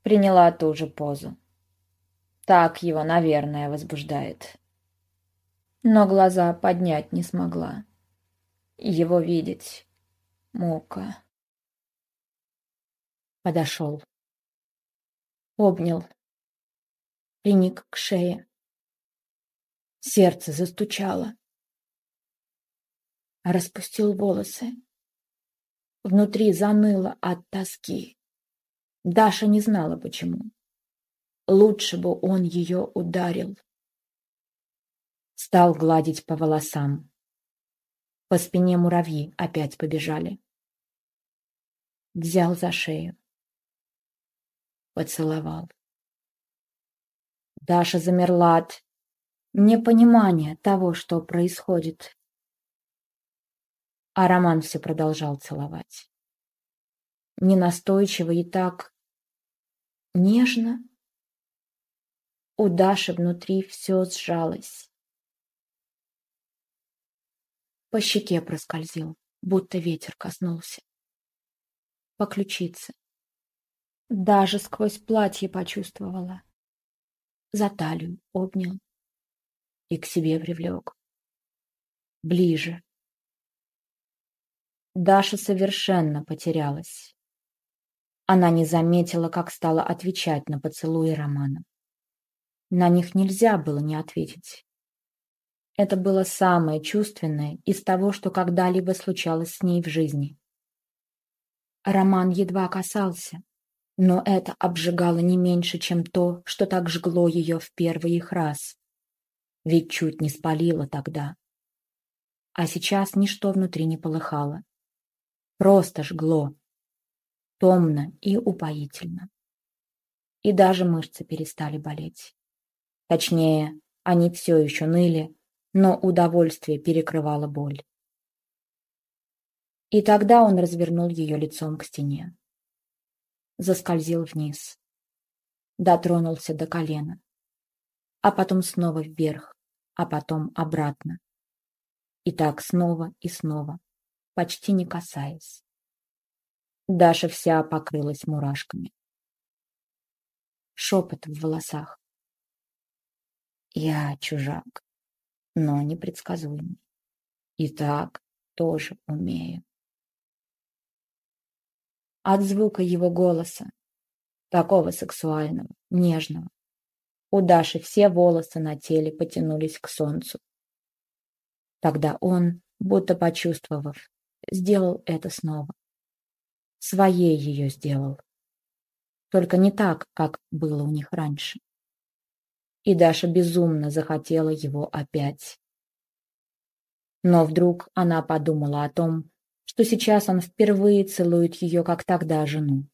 Приняла ту же позу. Так его, наверное, возбуждает. Но глаза поднять не смогла. Его видеть — мука. Подошел. Обнял. Приник к шее. Сердце застучало. Распустил волосы. Внутри заныло от тоски. Даша не знала, почему. Лучше бы он ее ударил. Стал гладить по волосам. По спине муравьи опять побежали. Взял за шею. Поцеловал. Даша замерла от непонимания того, что происходит. А Роман все продолжал целовать. Ненастойчиво и так нежно. У Даши внутри все сжалось. По щеке проскользил, будто ветер коснулся. По ключице. Даже сквозь платье почувствовала. За талию обнял и к себе привлек. Ближе. Даша совершенно потерялась. Она не заметила, как стала отвечать на поцелуи Романа. На них нельзя было не ответить. Это было самое чувственное из того, что когда-либо случалось с ней в жизни. Роман едва касался, но это обжигало не меньше, чем то, что так жгло ее в первый их раз. Ведь чуть не спалило тогда. А сейчас ничто внутри не полыхало. Просто жгло, томно и упоительно. И даже мышцы перестали болеть. Точнее, они все еще ныли, но удовольствие перекрывало боль. И тогда он развернул ее лицом к стене. Заскользил вниз. Дотронулся до колена. А потом снова вверх, а потом обратно. И так снова и снова, почти не касаясь. Даша вся покрылась мурашками. Шепот в волосах. Я чужак, но непредсказуемый. И так тоже умею. От звука его голоса, такого сексуального, нежного, у Даши все волосы на теле потянулись к солнцу. Тогда он, будто почувствовав, сделал это снова своей ее сделал. Только не так, как было у них раньше. И Даша безумно захотела его опять. Но вдруг она подумала о том, что сейчас он впервые целует ее, как тогда, жену.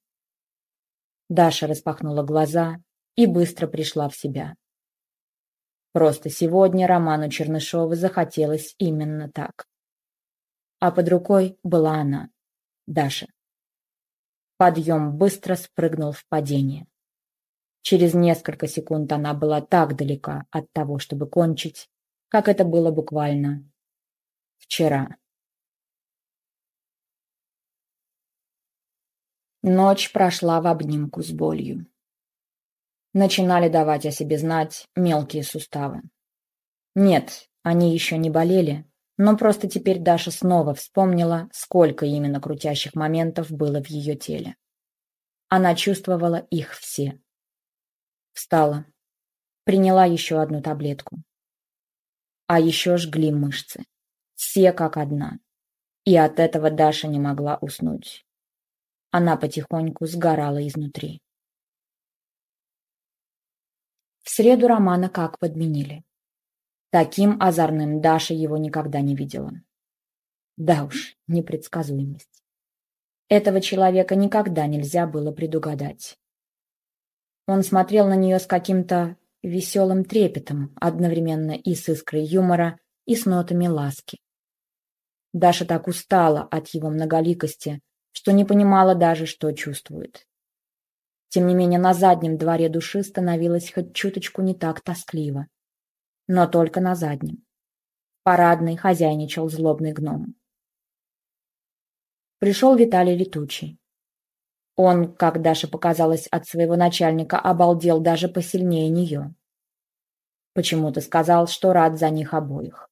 Даша распахнула глаза и быстро пришла в себя. Просто сегодня Роману Чернышову захотелось именно так а под рукой была она, Даша. Подъем быстро спрыгнул в падение. Через несколько секунд она была так далека от того, чтобы кончить, как это было буквально вчера. Ночь прошла в обнимку с болью. Начинали давать о себе знать мелкие суставы. Нет, они еще не болели, но просто теперь Даша снова вспомнила, сколько именно крутящих моментов было в ее теле. Она чувствовала их все. Встала. Приняла еще одну таблетку. А еще жгли мышцы. Все как одна. И от этого Даша не могла уснуть. Она потихоньку сгорала изнутри. В среду Романа как подменили. Таким озорным Даша его никогда не видела. Да уж, непредсказуемость. Этого человека никогда нельзя было предугадать. Он смотрел на нее с каким-то веселым трепетом, одновременно и с искрой юмора, и с нотами ласки. Даша так устала от его многоликости, что не понимала даже, что чувствует. Тем не менее, на заднем дворе души становилось хоть чуточку не так тоскливо. Но только на заднем. Парадный хозяйничал злобный гном. Пришел Виталий Летучий. Он, как Даша показалось от своего начальника, обалдел даже посильнее нее. Почему-то сказал, что рад за них обоих.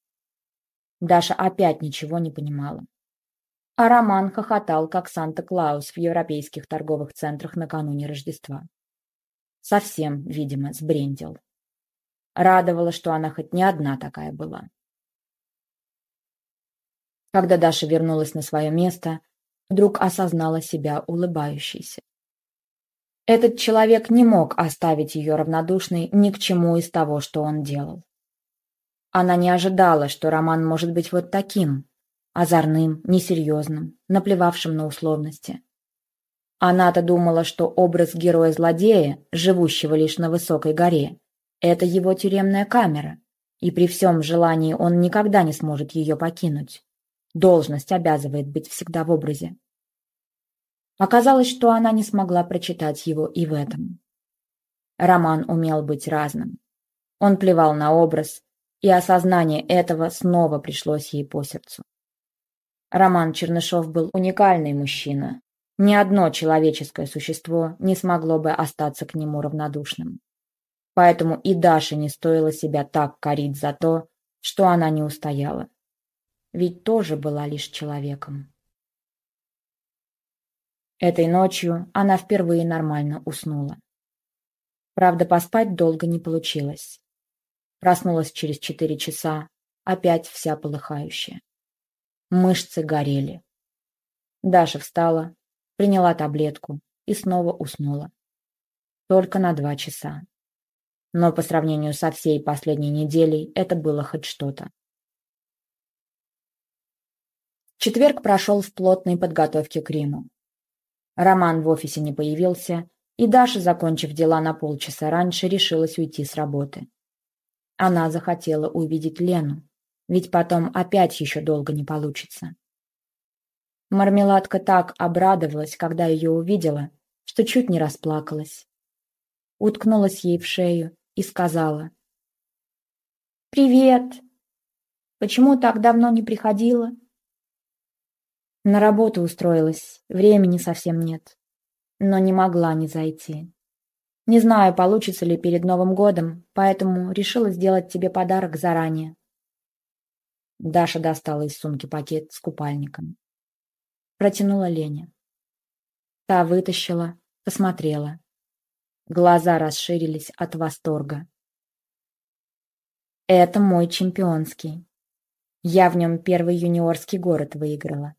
Даша опять ничего не понимала. А Роман хохотал, как Санта-Клаус в европейских торговых центрах накануне Рождества. Совсем, видимо, сбрендил. Радовало, что она хоть не одна такая была. Когда Даша вернулась на свое место, вдруг осознала себя улыбающейся. Этот человек не мог оставить ее равнодушной ни к чему из того, что он делал. Она не ожидала, что роман может быть вот таким, озорным, несерьезным, наплевавшим на условности. Она-то думала, что образ героя-злодея, живущего лишь на высокой горе, это его тюремная камера, и при всем желании он никогда не сможет ее покинуть. Должность обязывает быть всегда в образе. Оказалось, что она не смогла прочитать его и в этом. Роман умел быть разным. Он плевал на образ, и осознание этого снова пришлось ей по сердцу. Роман Чернышов был уникальный мужчина. Ни одно человеческое существо не смогло бы остаться к нему равнодушным. Поэтому и Даше не стоило себя так корить за то, что она не устояла. Ведь тоже была лишь человеком. Этой ночью она впервые нормально уснула. Правда, поспать долго не получилось. Проснулась через четыре часа, опять вся полыхающая. Мышцы горели. Даша встала, приняла таблетку и снова уснула. Только на два часа. Но по сравнению со всей последней неделей это было хоть что-то. Четверг прошел в плотной подготовке к Риму. Роман в офисе не появился, и Даша, закончив дела на полчаса раньше, решилась уйти с работы. Она захотела увидеть Лену, ведь потом опять еще долго не получится. Мармеладка так обрадовалась, когда ее увидела, что чуть не расплакалась. Уткнулась ей в шею и сказала. «Привет! Почему так давно не приходила?» На работу устроилась, времени совсем нет, но не могла не зайти. Не знаю, получится ли перед Новым годом, поэтому решила сделать тебе подарок заранее. Даша достала из сумки пакет с купальником. Протянула Лене. Та вытащила, посмотрела. Глаза расширились от восторга. Это мой чемпионский. Я в нем первый юниорский город выиграла.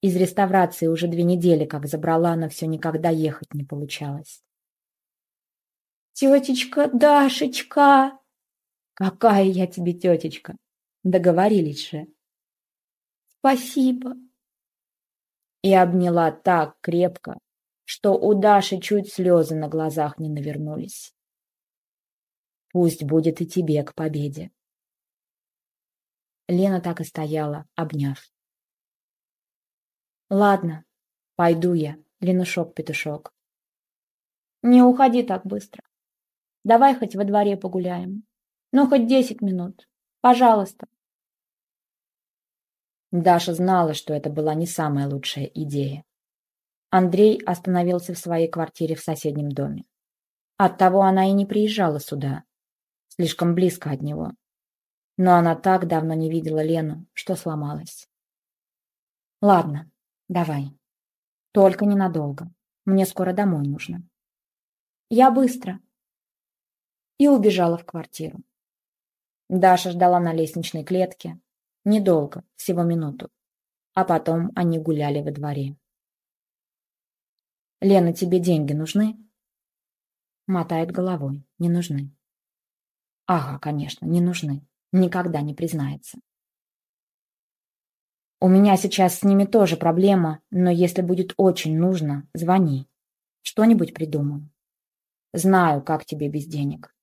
Из реставрации уже две недели как забрала, но все никогда ехать не получалось. «Тетечка Дашечка!» «Какая я тебе тетечка!» «Договорились же!» «Спасибо!» И обняла так крепко, что у Даши чуть слезы на глазах не навернулись. «Пусть будет и тебе к победе!» Лена так и стояла, обняв. «Ладно, пойду я, Ленушок-петушок. Не уходи так быстро. Давай хоть во дворе погуляем. Ну, хоть десять минут. Пожалуйста. Даша знала, что это была не самая лучшая идея. Андрей остановился в своей квартире в соседнем доме. Оттого она и не приезжала сюда, слишком близко от него. Но она так давно не видела Лену, что сломалась. «Ладно, давай. Только ненадолго. Мне скоро домой нужно». «Я быстро». И убежала в квартиру. Даша ждала на лестничной клетке. Недолго, всего минуту. А потом они гуляли во дворе. «Лена, тебе деньги нужны?» Мотает головой. «Не нужны». «Ага, конечно, не нужны. Никогда не признается». «У меня сейчас с ними тоже проблема, но если будет очень нужно, звони. Что-нибудь придумаю. Знаю, как тебе без денег.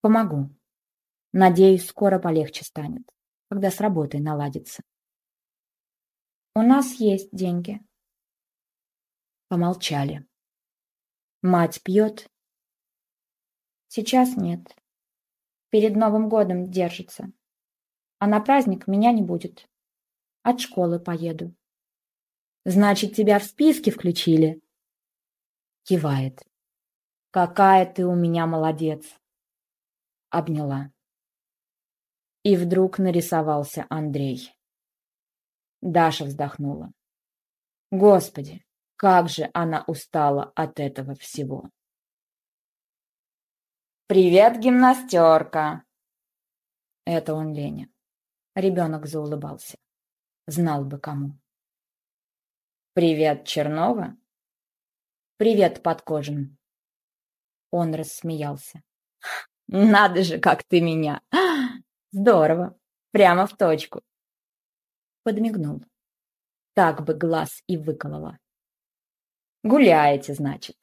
Помогу. Надеюсь, скоро полегче станет, когда с работой наладится». «У нас есть деньги», Помолчали. Мать пьет? Сейчас нет. Перед Новым годом держится. А на праздник меня не будет. От школы поеду. Значит, тебя в списки включили? Кивает. Какая ты у меня молодец. Обняла. И вдруг нарисовался Андрей. Даша вздохнула. Господи, как же она устала от этого всего. «Привет, гимнастерка!» Это он Леня. Ребенок заулыбался. Знал бы кому. «Привет, Чернова!» «Привет, Подкожин!» Он рассмеялся. «Надо же, как ты меня! Здорово! Прямо в точку!» Подмигнул. Так бы глаз и выколола. Гуляете, значит.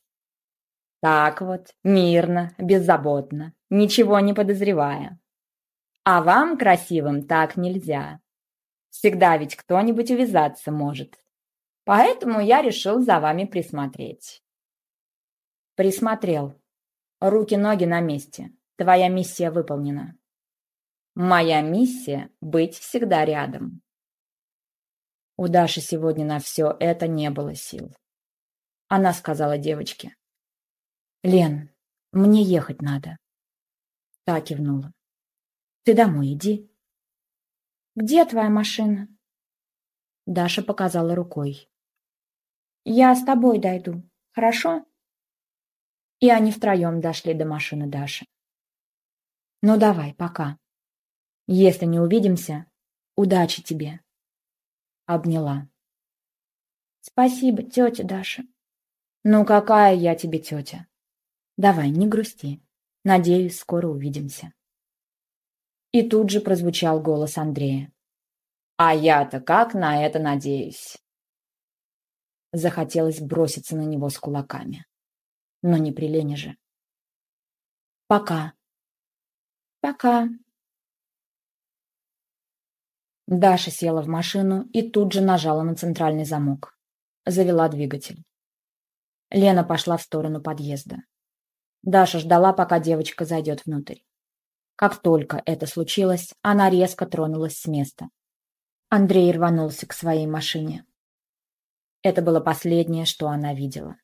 Так вот, мирно, беззаботно, ничего не подозревая. А вам, красивым, так нельзя. Всегда ведь кто-нибудь увязаться может. Поэтому я решил за вами присмотреть. Присмотрел. Руки-ноги на месте. Твоя миссия выполнена. Моя миссия — быть всегда рядом. У Даши сегодня на все это не было сил. Она сказала девочке. «Лен, мне ехать надо». Та кивнула. «Ты домой иди». «Где твоя машина?» Даша показала рукой. «Я с тобой дойду, хорошо?» И они втроем дошли до машины Даши. «Ну давай, пока. Если не увидимся, удачи тебе». Обняла. «Спасибо, тетя Даша». «Ну какая я тебе тетя?» «Давай, не грусти. Надеюсь, скоро увидимся». И тут же прозвучал голос Андрея. «А я-то как на это надеюсь?» Захотелось броситься на него с кулаками. Но не при Лене же. «Пока». «Пока». Даша села в машину и тут же нажала на центральный замок. Завела двигатель. Лена пошла в сторону подъезда. Даша ждала, пока девочка зайдет внутрь. Как только это случилось, она резко тронулась с места. Андрей рванулся к своей машине. Это было последнее, что она видела.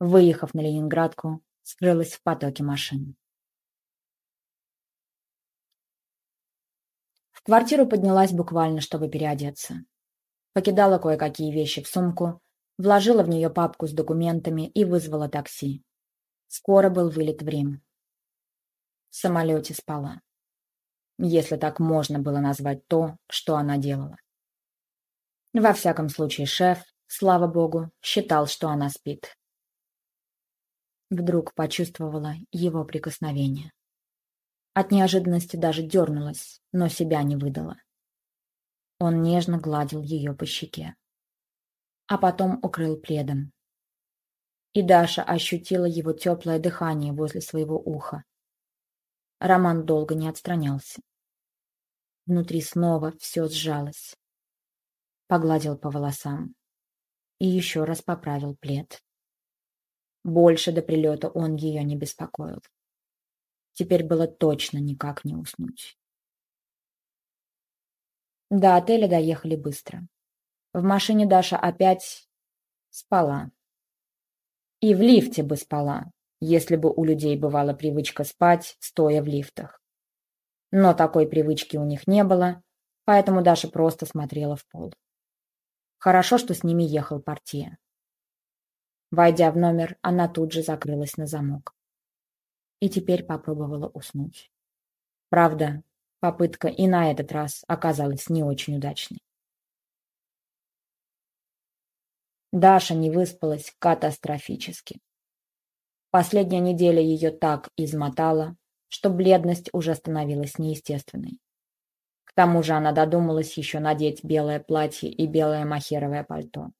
Выехав на Ленинградку, скрылась в потоке машин. В квартиру поднялась буквально, чтобы переодеться. Покидала кое-какие вещи в сумку, вложила в нее папку с документами и вызвала такси. Скоро был вылет в Рим. В самолете спала. Если так можно было назвать то, что она делала. Во всяком случае, шеф, слава богу, считал, что она спит. Вдруг почувствовала его прикосновение. От неожиданности даже дернулась, но себя не выдала. Он нежно гладил ее по щеке а потом укрыл пледом. И Даша ощутила его теплое дыхание возле своего уха. Роман долго не отстранялся. Внутри снова все сжалось. Погладил по волосам и еще раз поправил плед. Больше до прилета он ее не беспокоил. Теперь было точно никак не уснуть. До отеля доехали быстро. В машине Даша опять спала, И в лифте бы спала, если бы у людей бывала привычка спать, стоя в лифтах. Но такой привычки у них не было, поэтому Даша просто смотрела в пол. Хорошо, что с ними ехал портье. Войдя в номер, она тут же закрылась на замок. И теперь попробовала уснуть. Правда, попытка и на этот раз оказалась не очень удачной. Даша не выспалась катастрофически. Последняя неделя ее так измотала, что бледность уже становилась неестественной. К тому же она додумалась еще надеть белое платье и белое махеровое пальто.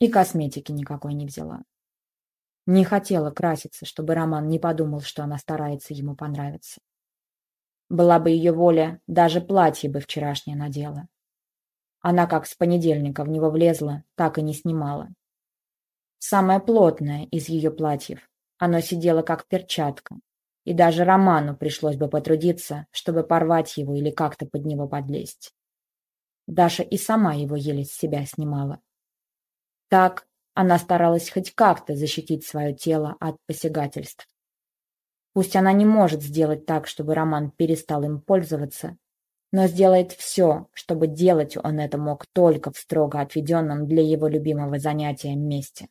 И косметики никакой не взяла. Не хотела краситься, чтобы Роман не подумал, что она старается ему понравиться. Была бы ее воля, даже платье бы вчерашнее надела. Она как с понедельника в него влезла, так и не снимала. Самое плотное из ее платьев. Оно сидело как перчатка. И даже Роману пришлось бы потрудиться, чтобы порвать его или как-то под него подлезть. Даша и сама его еле с себя снимала. Так она старалась хоть как-то защитить свое тело от посягательств. Пусть она не может сделать так, чтобы Роман перестал им пользоваться, но сделает все, чтобы делать он это мог только в строго отведенном для его любимого занятия месте.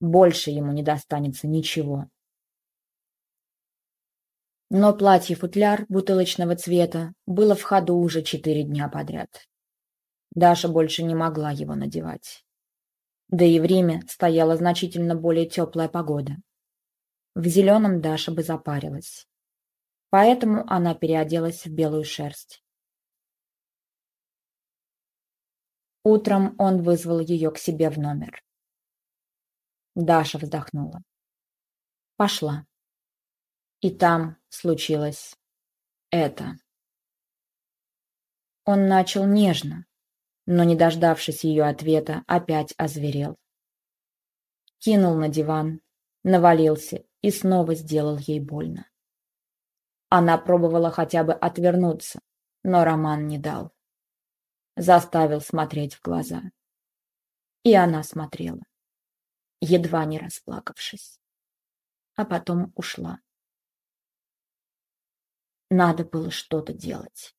Больше ему не достанется ничего. Но платье-футляр бутылочного цвета было в ходу уже четыре дня подряд. Даша больше не могла его надевать. Да и в Риме стояла значительно более теплая погода. В зеленом Даша бы запарилась поэтому она переоделась в белую шерсть. Утром он вызвал ее к себе в номер. Даша вздохнула. Пошла. И там случилось это. Он начал нежно, но, не дождавшись ее ответа, опять озверел. Кинул на диван, навалился и снова сделал ей больно. Она пробовала хотя бы отвернуться, но Роман не дал. Заставил смотреть в глаза. И она смотрела, едва не расплакавшись. А потом ушла. Надо было что-то делать.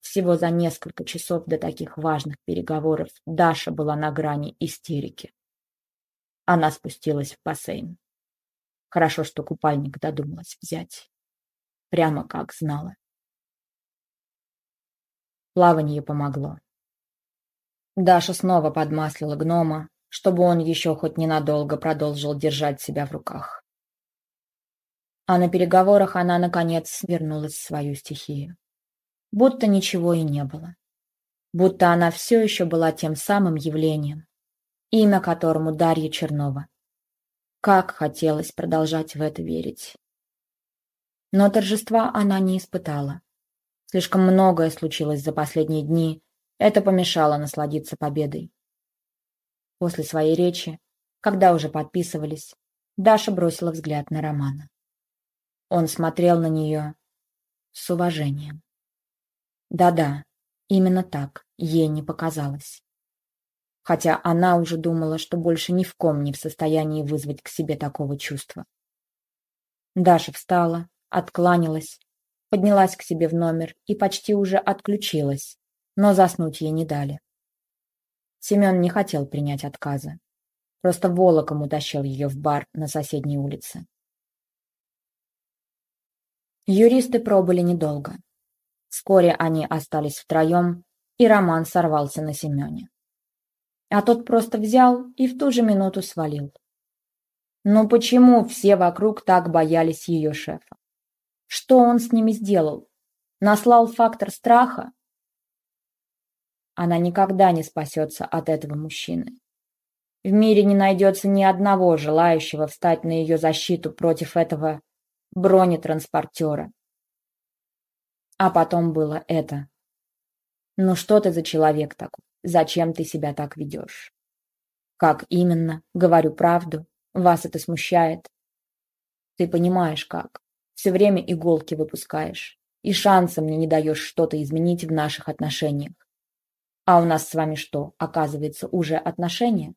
Всего за несколько часов до таких важных переговоров Даша была на грани истерики. Она спустилась в бассейн. Хорошо, что купальник додумалась взять прямо как знала. Плавание помогло. Даша снова подмаслила гнома, чтобы он еще хоть ненадолго продолжил держать себя в руках. А на переговорах она, наконец, вернулась в свою стихию. Будто ничего и не было. Будто она все еще была тем самым явлением, имя которому Дарья Чернова. Как хотелось продолжать в это верить. Но торжества она не испытала. Слишком многое случилось за последние дни, это помешало насладиться победой. После своей речи, когда уже подписывались, Даша бросила взгляд на Романа. Он смотрел на нее с уважением. Да-да, именно так, ей не показалось. Хотя она уже думала, что больше ни в ком не в состоянии вызвать к себе такого чувства. Даша встала, откланялась, поднялась к себе в номер и почти уже отключилась, но заснуть ей не дали. Семен не хотел принять отказа. Просто волоком утащил ее в бар на соседней улице. Юристы пробыли недолго. Вскоре они остались втроем, и роман сорвался на Семене. А тот просто взял и в ту же минуту свалил. Но почему все вокруг так боялись ее шефа? Что он с ними сделал? Наслал фактор страха? Она никогда не спасется от этого мужчины. В мире не найдется ни одного желающего встать на ее защиту против этого бронетранспортера. А потом было это. Ну что ты за человек такой? Зачем ты себя так ведешь? Как именно? Говорю правду. Вас это смущает? Ты понимаешь, как? Все время иголки выпускаешь. И шанса мне не даешь что-то изменить в наших отношениях. А у нас с вами что, оказывается, уже отношения?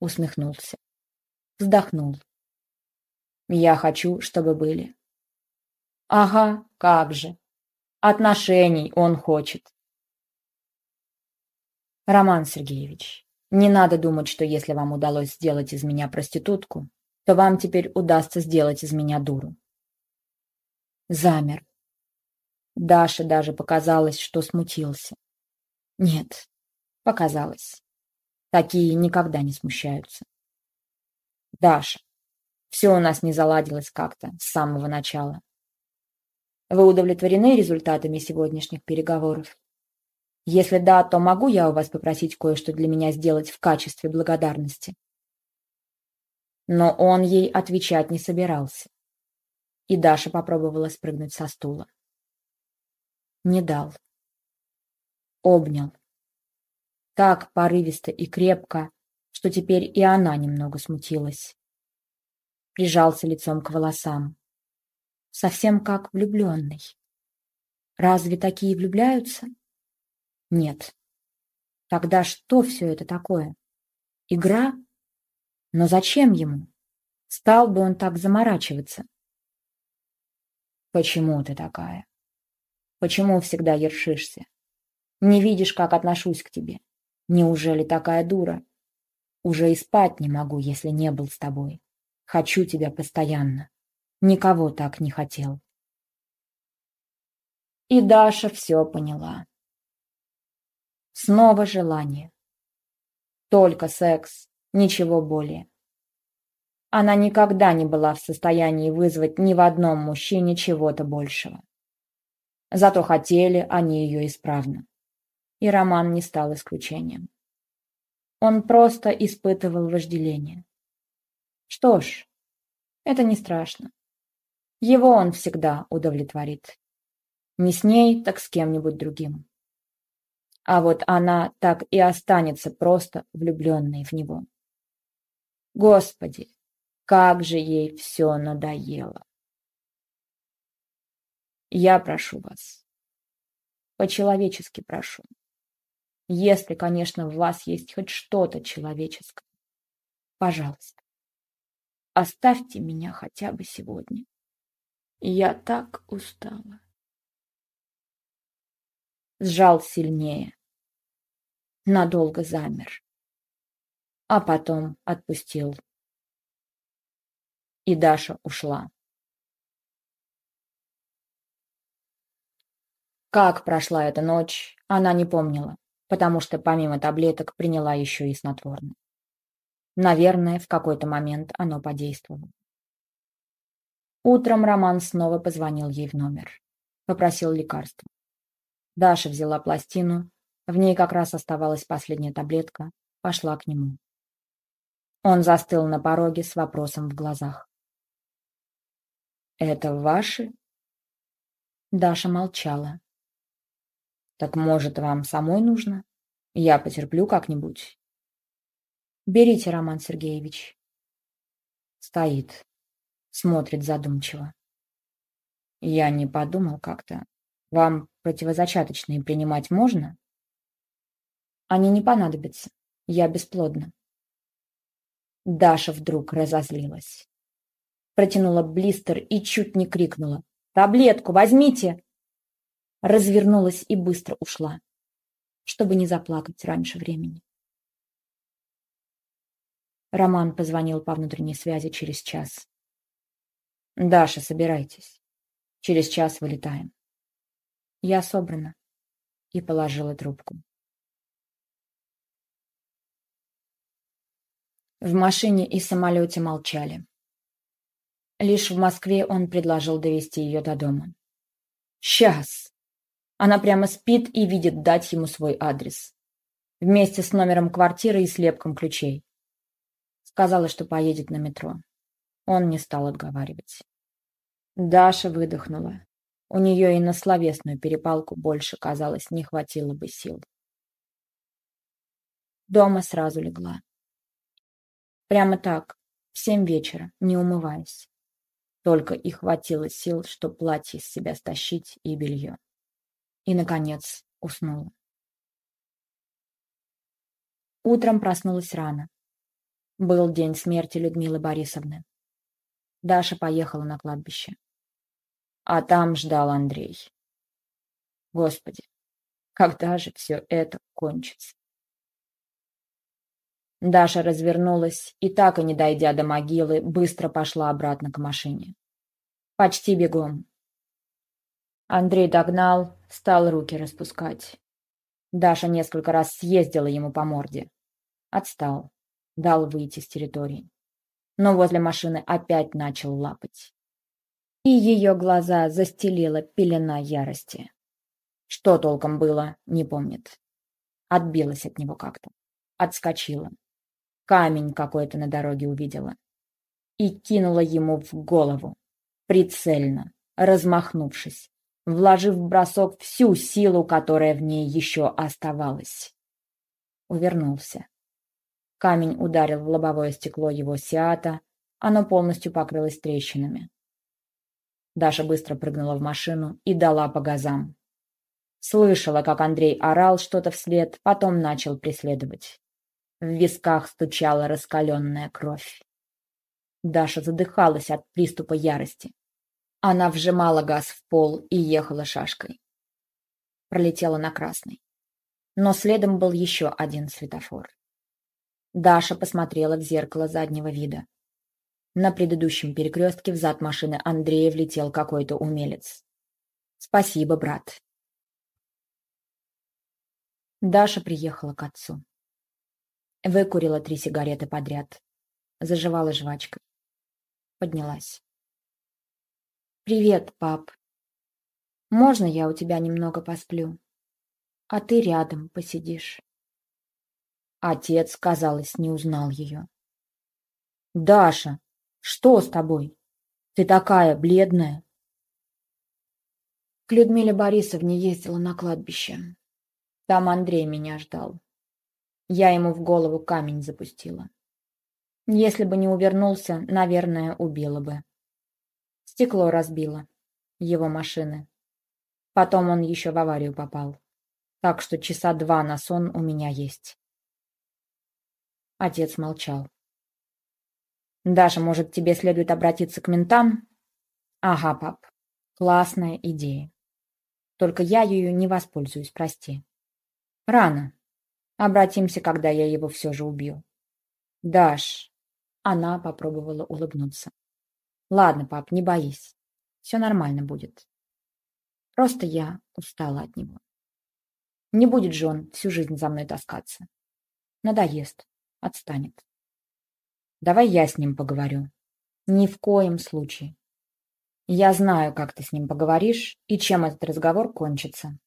усмехнулся. Вздохнул. Я хочу, чтобы были. Ага, как же. Отношений он хочет. Роман Сергеевич, не надо думать, что если вам удалось сделать из меня проститутку, то вам теперь удастся сделать из меня дуру. Замер. Даше даже показалось, что смутился. Нет, показалось. Такие никогда не смущаются. Даша, все у нас не заладилось как-то с самого начала. Вы удовлетворены результатами сегодняшних переговоров? Если да, то могу я у вас попросить кое-что для меня сделать в качестве благодарности? Но он ей отвечать не собирался. И Даша попробовала спрыгнуть со стула. Не дал. Обнял. Так порывисто и крепко, что теперь и она немного смутилась. Прижался лицом к волосам. Совсем как влюбленный. Разве такие влюбляются? Нет. Тогда что все это такое? Игра? Но зачем ему? Стал бы он так заморачиваться? Почему ты такая? Почему всегда ершишься? Не видишь, как отношусь к тебе? Неужели такая дура? Уже и спать не могу, если не был с тобой. Хочу тебя постоянно. Никого так не хотел. И Даша все поняла. Снова желание. Только секс, ничего более. Она никогда не была в состоянии вызвать ни в одном мужчине чего-то большего. Зато хотели они ее исправно. И Роман не стал исключением. Он просто испытывал вожделение. Что ж, это не страшно. Его он всегда удовлетворит. Не с ней, так с кем-нибудь другим. А вот она так и останется просто влюбленной в него. Господи, как же ей все надоело. Я прошу вас, по-человечески прошу, если, конечно, в вас есть хоть что-то человеческое, пожалуйста, оставьте меня хотя бы сегодня. Я так устала сжал сильнее. Надолго замер. А потом отпустил. И Даша ушла. Как прошла эта ночь, она не помнила, потому что помимо таблеток приняла еще и снотворное. Наверное, в какой-то момент оно подействовало. Утром Роман снова позвонил ей в номер. Попросил лекарства. Даша взяла пластину, в ней как раз оставалась последняя таблетка, пошла к нему. Он застыл на пороге с вопросом в глазах. «Это ваши?» Даша молчала. «Так, может, вам самой нужно? Я потерплю как-нибудь?» «Берите, Роман Сергеевич». Стоит, смотрит задумчиво. Я не подумал как-то. Вам противозачаточные принимать можно? Они не понадобятся. Я бесплодна. Даша вдруг разозлилась. Протянула блистер и чуть не крикнула. «Таблетку возьмите!» Развернулась и быстро ушла, чтобы не заплакать раньше времени. Роман позвонил по внутренней связи через час. «Даша, собирайтесь. Через час вылетаем». Я собрана. И положила трубку. В машине и самолете молчали. Лишь в Москве он предложил довести ее до дома. Сейчас. Она прямо спит и видит дать ему свой адрес. Вместе с номером квартиры и слепком ключей. Сказала, что поедет на метро. Он не стал отговаривать. Даша выдохнула. У нее и на словесную перепалку больше, казалось, не хватило бы сил. Дома сразу легла. Прямо так, в семь вечера, не умываясь. Только и хватило сил, что платье с себя стащить и белье. И, наконец, уснула. Утром проснулась рано. Был день смерти Людмилы Борисовны. Даша поехала на кладбище. А там ждал Андрей. Господи, когда же все это кончится? Даша развернулась и, так и не дойдя до могилы, быстро пошла обратно к машине. Почти бегом. Андрей догнал, стал руки распускать. Даша несколько раз съездила ему по морде. Отстал, дал выйти с территории. Но возле машины опять начал лапать. И ее глаза застелила пелена ярости. Что толком было, не помнит. Отбилась от него как-то. Отскочила камень какой-то на дороге увидела и кинула ему в голову, прицельно, размахнувшись, вложив в бросок всю силу, которая в ней еще оставалась. Увернулся. Камень ударил в лобовое стекло его сиата, оно полностью покрылось трещинами. Даша быстро прыгнула в машину и дала по газам. Слышала, как Андрей орал что-то вслед, потом начал преследовать. В висках стучала раскаленная кровь. Даша задыхалась от приступа ярости. Она вжимала газ в пол и ехала шашкой. Пролетела на красный. Но следом был еще один светофор. Даша посмотрела в зеркало заднего вида. На предыдущем перекрестке в зад машины Андрея влетел какой-то умелец. «Спасибо, брат». Даша приехала к отцу. Выкурила три сигареты подряд. Заживала жвачкой. Поднялась. «Привет, пап. Можно я у тебя немного посплю? А ты рядом посидишь?» Отец, казалось, не узнал ее. «Даша, что с тобой? Ты такая бледная!» К Людмиле Борисовне ездила на кладбище. Там Андрей меня ждал. Я ему в голову камень запустила. Если бы не увернулся, наверное, убила бы. Стекло разбило. Его машины. Потом он еще в аварию попал. Так что часа два на сон у меня есть. Отец молчал. «Даша, может, тебе следует обратиться к ментам?» «Ага, пап. Классная идея. Только я ею не воспользуюсь, прости. Рано. Обратимся, когда я его все же убью. Даш. Она попробовала улыбнуться. Ладно, пап, не боись. Все нормально будет. Просто я устала от него. Не будет же он всю жизнь за мной таскаться. Надоест. Отстанет. Давай я с ним поговорю. Ни в коем случае. Я знаю, как ты с ним поговоришь и чем этот разговор кончится.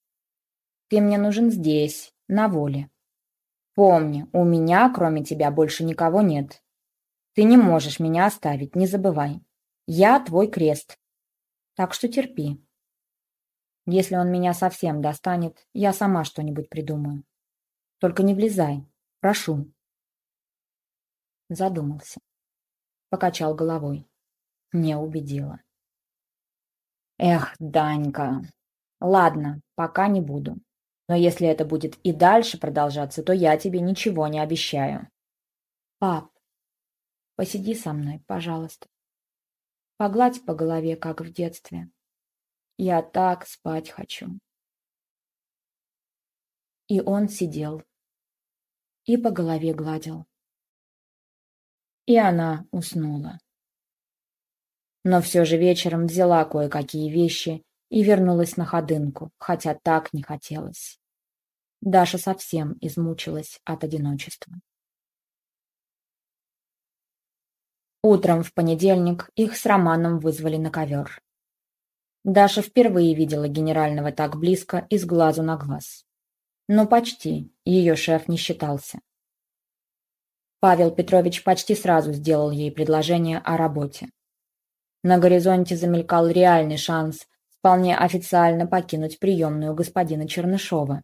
Ты мне нужен здесь, на воле. Помни, у меня, кроме тебя, больше никого нет. Ты не можешь меня оставить, не забывай. Я твой крест. Так что терпи. Если он меня совсем достанет, я сама что-нибудь придумаю. Только не влезай. Прошу. Задумался. Покачал головой. Не убедила. Эх, Данька. Ладно, пока не буду. Но если это будет и дальше продолжаться, то я тебе ничего не обещаю. Пап, посиди со мной, пожалуйста. Погладь по голове, как в детстве. Я так спать хочу. И он сидел. И по голове гладил. И она уснула. Но все же вечером взяла кое-какие вещи и вернулась на ходынку, хотя так не хотелось. Даша совсем измучилась от одиночества. Утром в понедельник их с Романом вызвали на ковер. Даша впервые видела генерального так близко и с глазу на глаз. Но почти, ее шеф не считался. Павел Петрович почти сразу сделал ей предложение о работе. На горизонте замелькал реальный шанс вполне официально покинуть приемную господина Чернышова.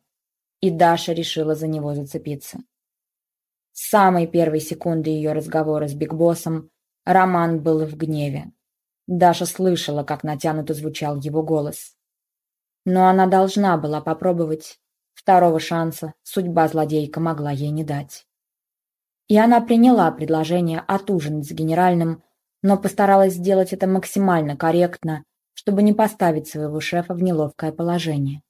И Даша решила за него зацепиться. С самой первой секунды ее разговора с Бигбоссом Роман был в гневе. Даша слышала, как натянуто звучал его голос. Но она должна была попробовать. Второго шанса судьба злодейка могла ей не дать. И она приняла предложение отужинать с генеральным, но постаралась сделать это максимально корректно, чтобы не поставить своего шефа в неловкое положение.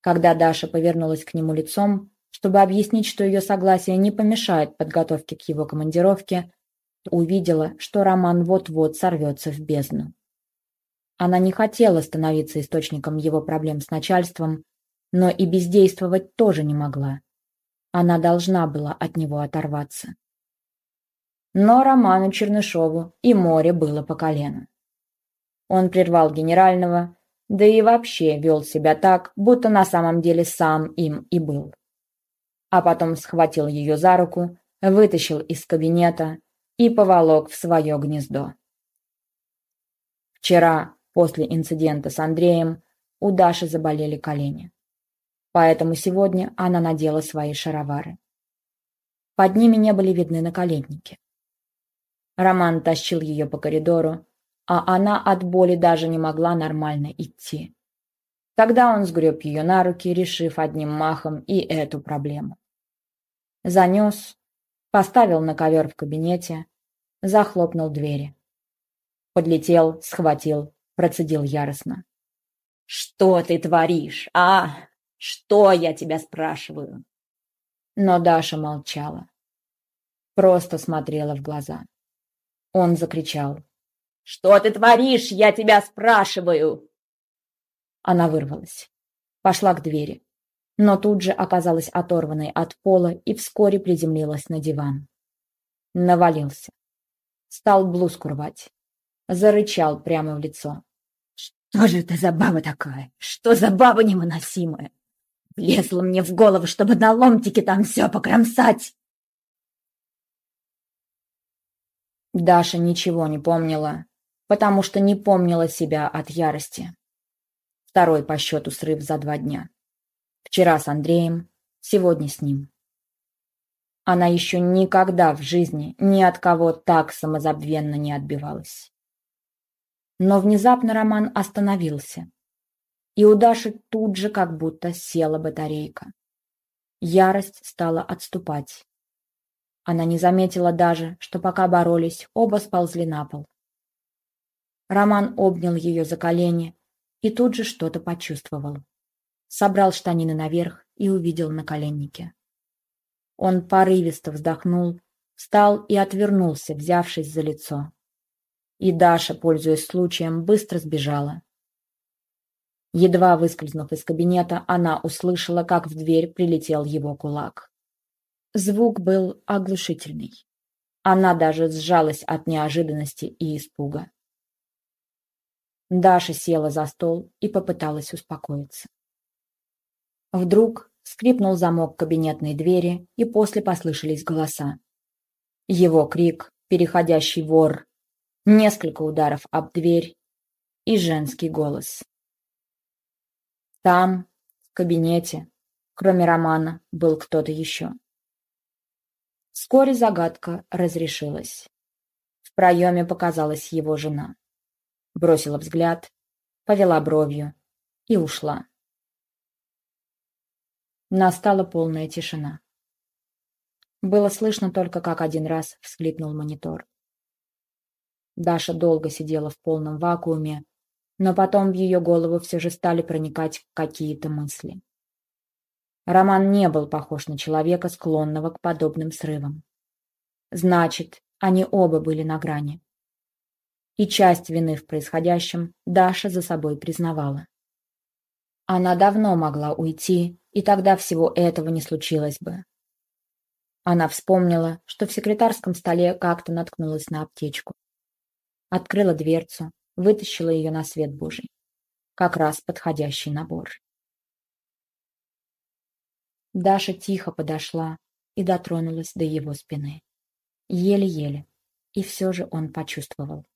Когда Даша повернулась к нему лицом, чтобы объяснить, что ее согласие не помешает подготовке к его командировке, увидела, что Роман вот-вот сорвется в бездну. Она не хотела становиться источником его проблем с начальством, но и бездействовать тоже не могла. Она должна была от него оторваться. Но Роману Чернышову и море было по колено. Он прервал генерального, да и вообще вел себя так, будто на самом деле сам им и был. А потом схватил ее за руку, вытащил из кабинета и поволок в свое гнездо. Вчера, после инцидента с Андреем, у Даши заболели колени. Поэтому сегодня она надела свои шаровары. Под ними не были видны наколенники. Роман тащил ее по коридору, а она от боли даже не могла нормально идти. Тогда он сгреб ее на руки, решив одним махом и эту проблему. Занес, поставил на ковер в кабинете, захлопнул двери. Подлетел, схватил, процедил яростно. «Что ты творишь, а? Что я тебя спрашиваю?» Но Даша молчала. Просто смотрела в глаза. Он закричал. «Что ты творишь, я тебя спрашиваю!» Она вырвалась. Пошла к двери. Но тут же оказалась оторванной от пола и вскоре приземлилась на диван. Навалился. Стал блузку рвать. Зарычал прямо в лицо. «Что же это за баба такая? Что за баба невыносимая? Влезла мне в голову, чтобы на ломтике там все покромсать!» Даша ничего не помнила, потому что не помнила себя от ярости. Второй по счету срыв за два дня. Вчера с Андреем, сегодня с ним. Она еще никогда в жизни ни от кого так самозабвенно не отбивалась. Но внезапно Роман остановился, и у Даши тут же как будто села батарейка. Ярость стала отступать. Она не заметила даже, что пока боролись, оба сползли на пол. Роман обнял ее за колени и тут же что-то почувствовал. Собрал штанины наверх и увидел на коленнике. Он порывисто вздохнул, встал и отвернулся, взявшись за лицо. И Даша, пользуясь случаем, быстро сбежала. Едва выскользнув из кабинета, она услышала, как в дверь прилетел его кулак. Звук был оглушительный. Она даже сжалась от неожиданности и испуга. Даша села за стол и попыталась успокоиться. Вдруг скрипнул замок кабинетной двери, и после послышались голоса. Его крик, переходящий вор, несколько ударов об дверь и женский голос. Там, в кабинете, кроме Романа, был кто-то еще. Вскоре загадка разрешилась. В проеме показалась его жена бросила взгляд, повела бровью и ушла. Настала полная тишина. Было слышно только, как один раз всхлипнул монитор. Даша долго сидела в полном вакууме, но потом в ее голову все же стали проникать какие-то мысли. Роман не был похож на человека, склонного к подобным срывам. Значит, они оба были на грани и часть вины в происходящем Даша за собой признавала. Она давно могла уйти, и тогда всего этого не случилось бы. Она вспомнила, что в секретарском столе как-то наткнулась на аптечку. Открыла дверцу, вытащила ее на свет Божий. Как раз подходящий набор. Даша тихо подошла и дотронулась до его спины. Еле-еле, и все же он почувствовал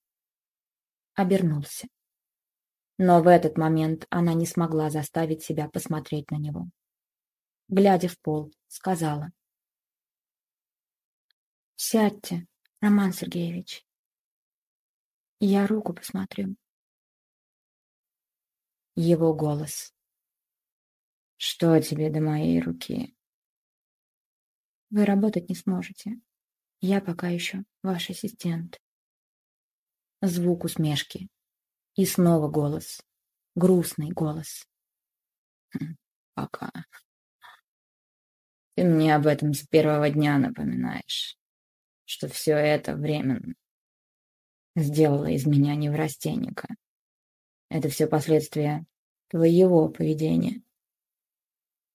обернулся. Но в этот момент она не смогла заставить себя посмотреть на него. Глядя в пол, сказала. «Сядьте, Роман Сергеевич. Я руку посмотрю». Его голос. «Что тебе до моей руки?» Вы работать не сможете. Я пока еще ваш ассистент. Звук усмешки. И снова голос. Грустный голос. Хм, пока. Ты мне об этом с первого дня напоминаешь, что все это временно. Сделала из меня неврастенника. Это все последствия твоего поведения.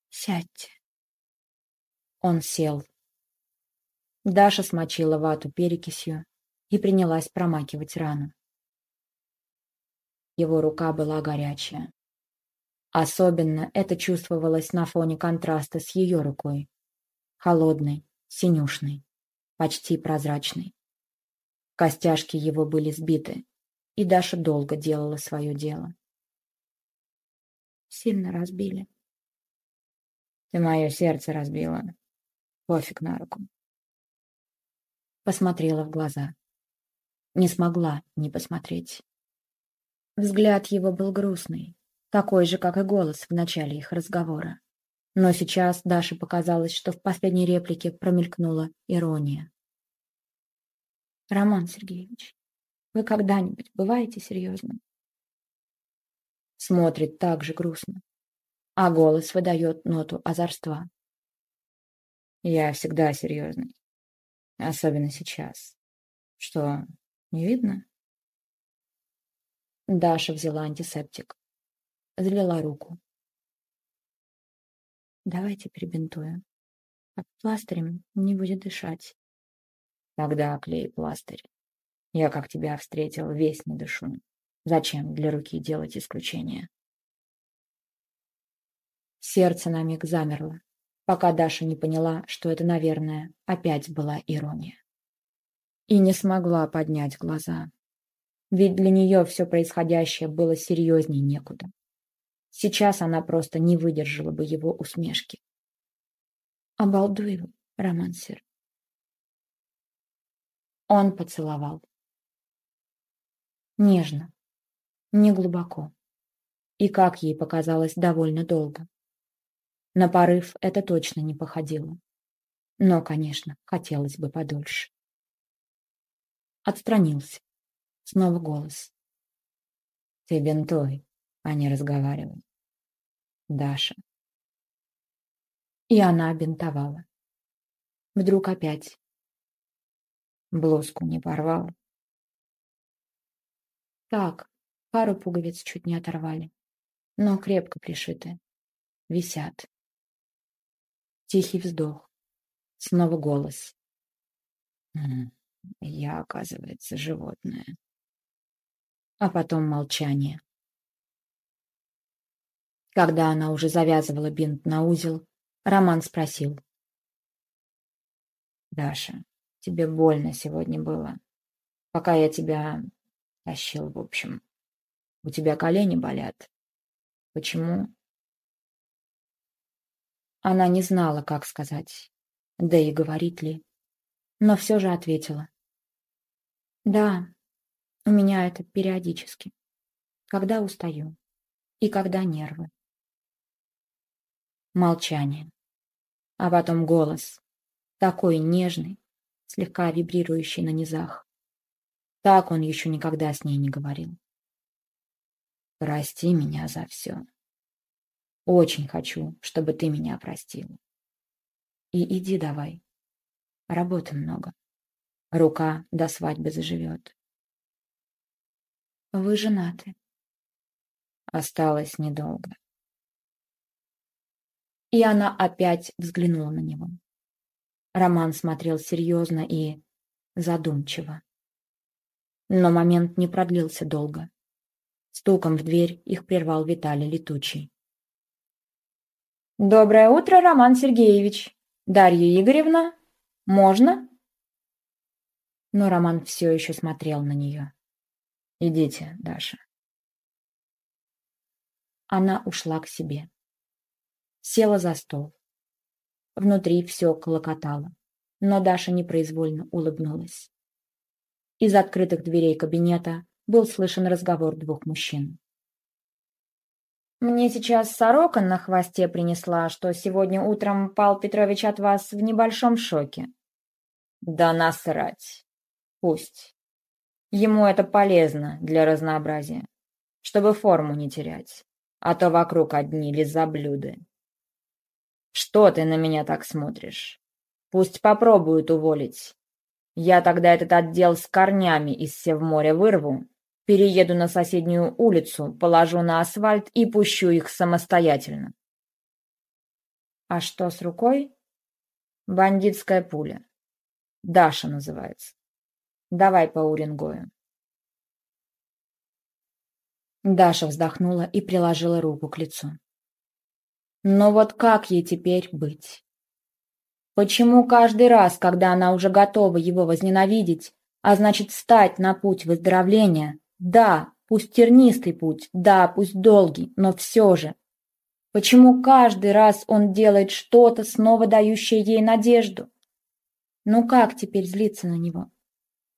Сядьте. Он сел. Даша смочила вату перекисью и принялась промакивать рану. Его рука была горячая. Особенно это чувствовалось на фоне контраста с ее рукой. Холодной, синюшной, почти прозрачной. Костяшки его были сбиты, и Даша долго делала свое дело. Сильно разбили. Ты мое сердце разбила. Пофиг на руку. Посмотрела в глаза. Не смогла не посмотреть. Взгляд его был грустный, такой же, как и голос в начале их разговора. Но сейчас Даше показалось, что в последней реплике промелькнула ирония. «Роман Сергеевич, вы когда-нибудь бываете серьезным?» Смотрит так же грустно, а голос выдает ноту озорства. «Я всегда серьезный, особенно сейчас. Что, не видно?» Даша взяла антисептик. Залила руку. Давайте перебинтуем. Под пластырем не будет дышать. Тогда клей пластырь. Я, как тебя встретил, весь не дышу. Зачем для руки делать исключение? Сердце на миг замерло, пока Даша не поняла, что это, наверное, опять была ирония. И не смогла поднять глаза ведь для нее все происходящее было серьезней некуда. Сейчас она просто не выдержала бы его усмешки. «Обалдую, романсер». Он поцеловал. Нежно, не глубоко. И, как ей показалось, довольно долго. На порыв это точно не походило. Но, конечно, хотелось бы подольше. Отстранился. Снова голос. Ты бинтой, а не разговаривай. Даша. И она бинтовала. Вдруг опять. Блузку не порвал. Так, пару пуговиц чуть не оторвали, но крепко пришиты. Висят. Тихий вздох. Снова голос. Я, оказывается, животное а потом молчание. Когда она уже завязывала бинт на узел, Роман спросил. «Даша, тебе больно сегодня было, пока я тебя тащил, в общем. У тебя колени болят. Почему?» Она не знала, как сказать, да и говорит ли, но все же ответила. «Да, у меня это периодически. Когда устаю и когда нервы. Молчание. А потом голос. Такой нежный, слегка вибрирующий на низах. Так он еще никогда с ней не говорил. Прости меня за все. Очень хочу, чтобы ты меня простила. И иди давай. Работы много. Рука до свадьбы заживет. Вы женаты. Осталось недолго. И она опять взглянула на него. Роман смотрел серьезно и задумчиво. Но момент не продлился долго. Стуком в дверь их прервал Виталий Летучий. «Доброе утро, Роман Сергеевич! Дарья Игоревна? Можно?» Но Роман все еще смотрел на нее. Идите, Даша. Она ушла к себе. Села за стол. Внутри все колокотало, но Даша непроизвольно улыбнулась. Из открытых дверей кабинета был слышен разговор двух мужчин. Мне сейчас сорока на хвосте принесла, что сегодня утром Пал Петрович от вас в небольшом шоке. Да насрать. Пусть. Ему это полезно для разнообразия, чтобы форму не терять, а то вокруг одни лизоблюды. Что ты на меня так смотришь? Пусть попробуют уволить. Я тогда этот отдел с корнями из Севморя вырву Перееду на соседнюю улицу, положу на асфальт и пущу их самостоятельно. А что с рукой? Бандитская пуля. Даша называется. Давай по Уренгою. Даша вздохнула и приложила руку к лицу. Но вот как ей теперь быть? Почему каждый раз, когда она уже готова его возненавидеть, а значит встать на путь выздоровления, да, пусть тернистый путь, да, пусть долгий, но все же. Почему каждый раз он делает что-то, снова дающее ей надежду? Ну как теперь злиться на него?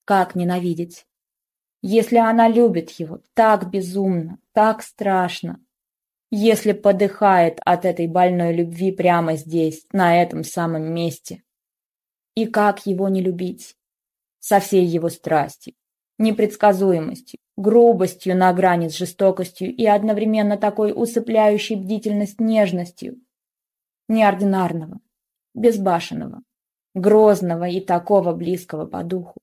Как ненавидеть? Если она любит его так безумно, так страшно, если подыхает от этой больной любви прямо здесь, на этом самом месте. И как его не любить? Со всей его страстью, непредсказуемостью, грубостью на грани с жестокостью и одновременно такой усыпляющей бдительность нежностью. Неординарного, безбашенного, грозного и такого близкого по духу.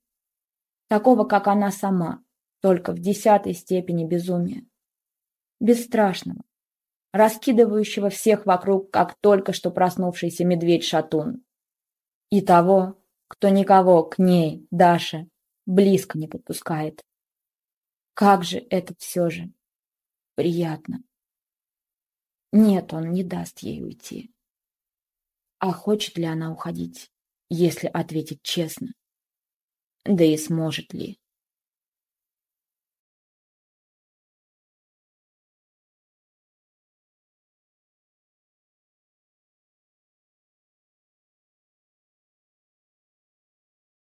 Такого, как она сама, только в десятой степени безумия. Бесстрашного, раскидывающего всех вокруг, как только что проснувшийся медведь-шатун. И того, кто никого к ней, Даше, близко не подпускает. Как же это все же приятно. Нет, он не даст ей уйти. А хочет ли она уходить, если ответить честно? Да и сможет ли?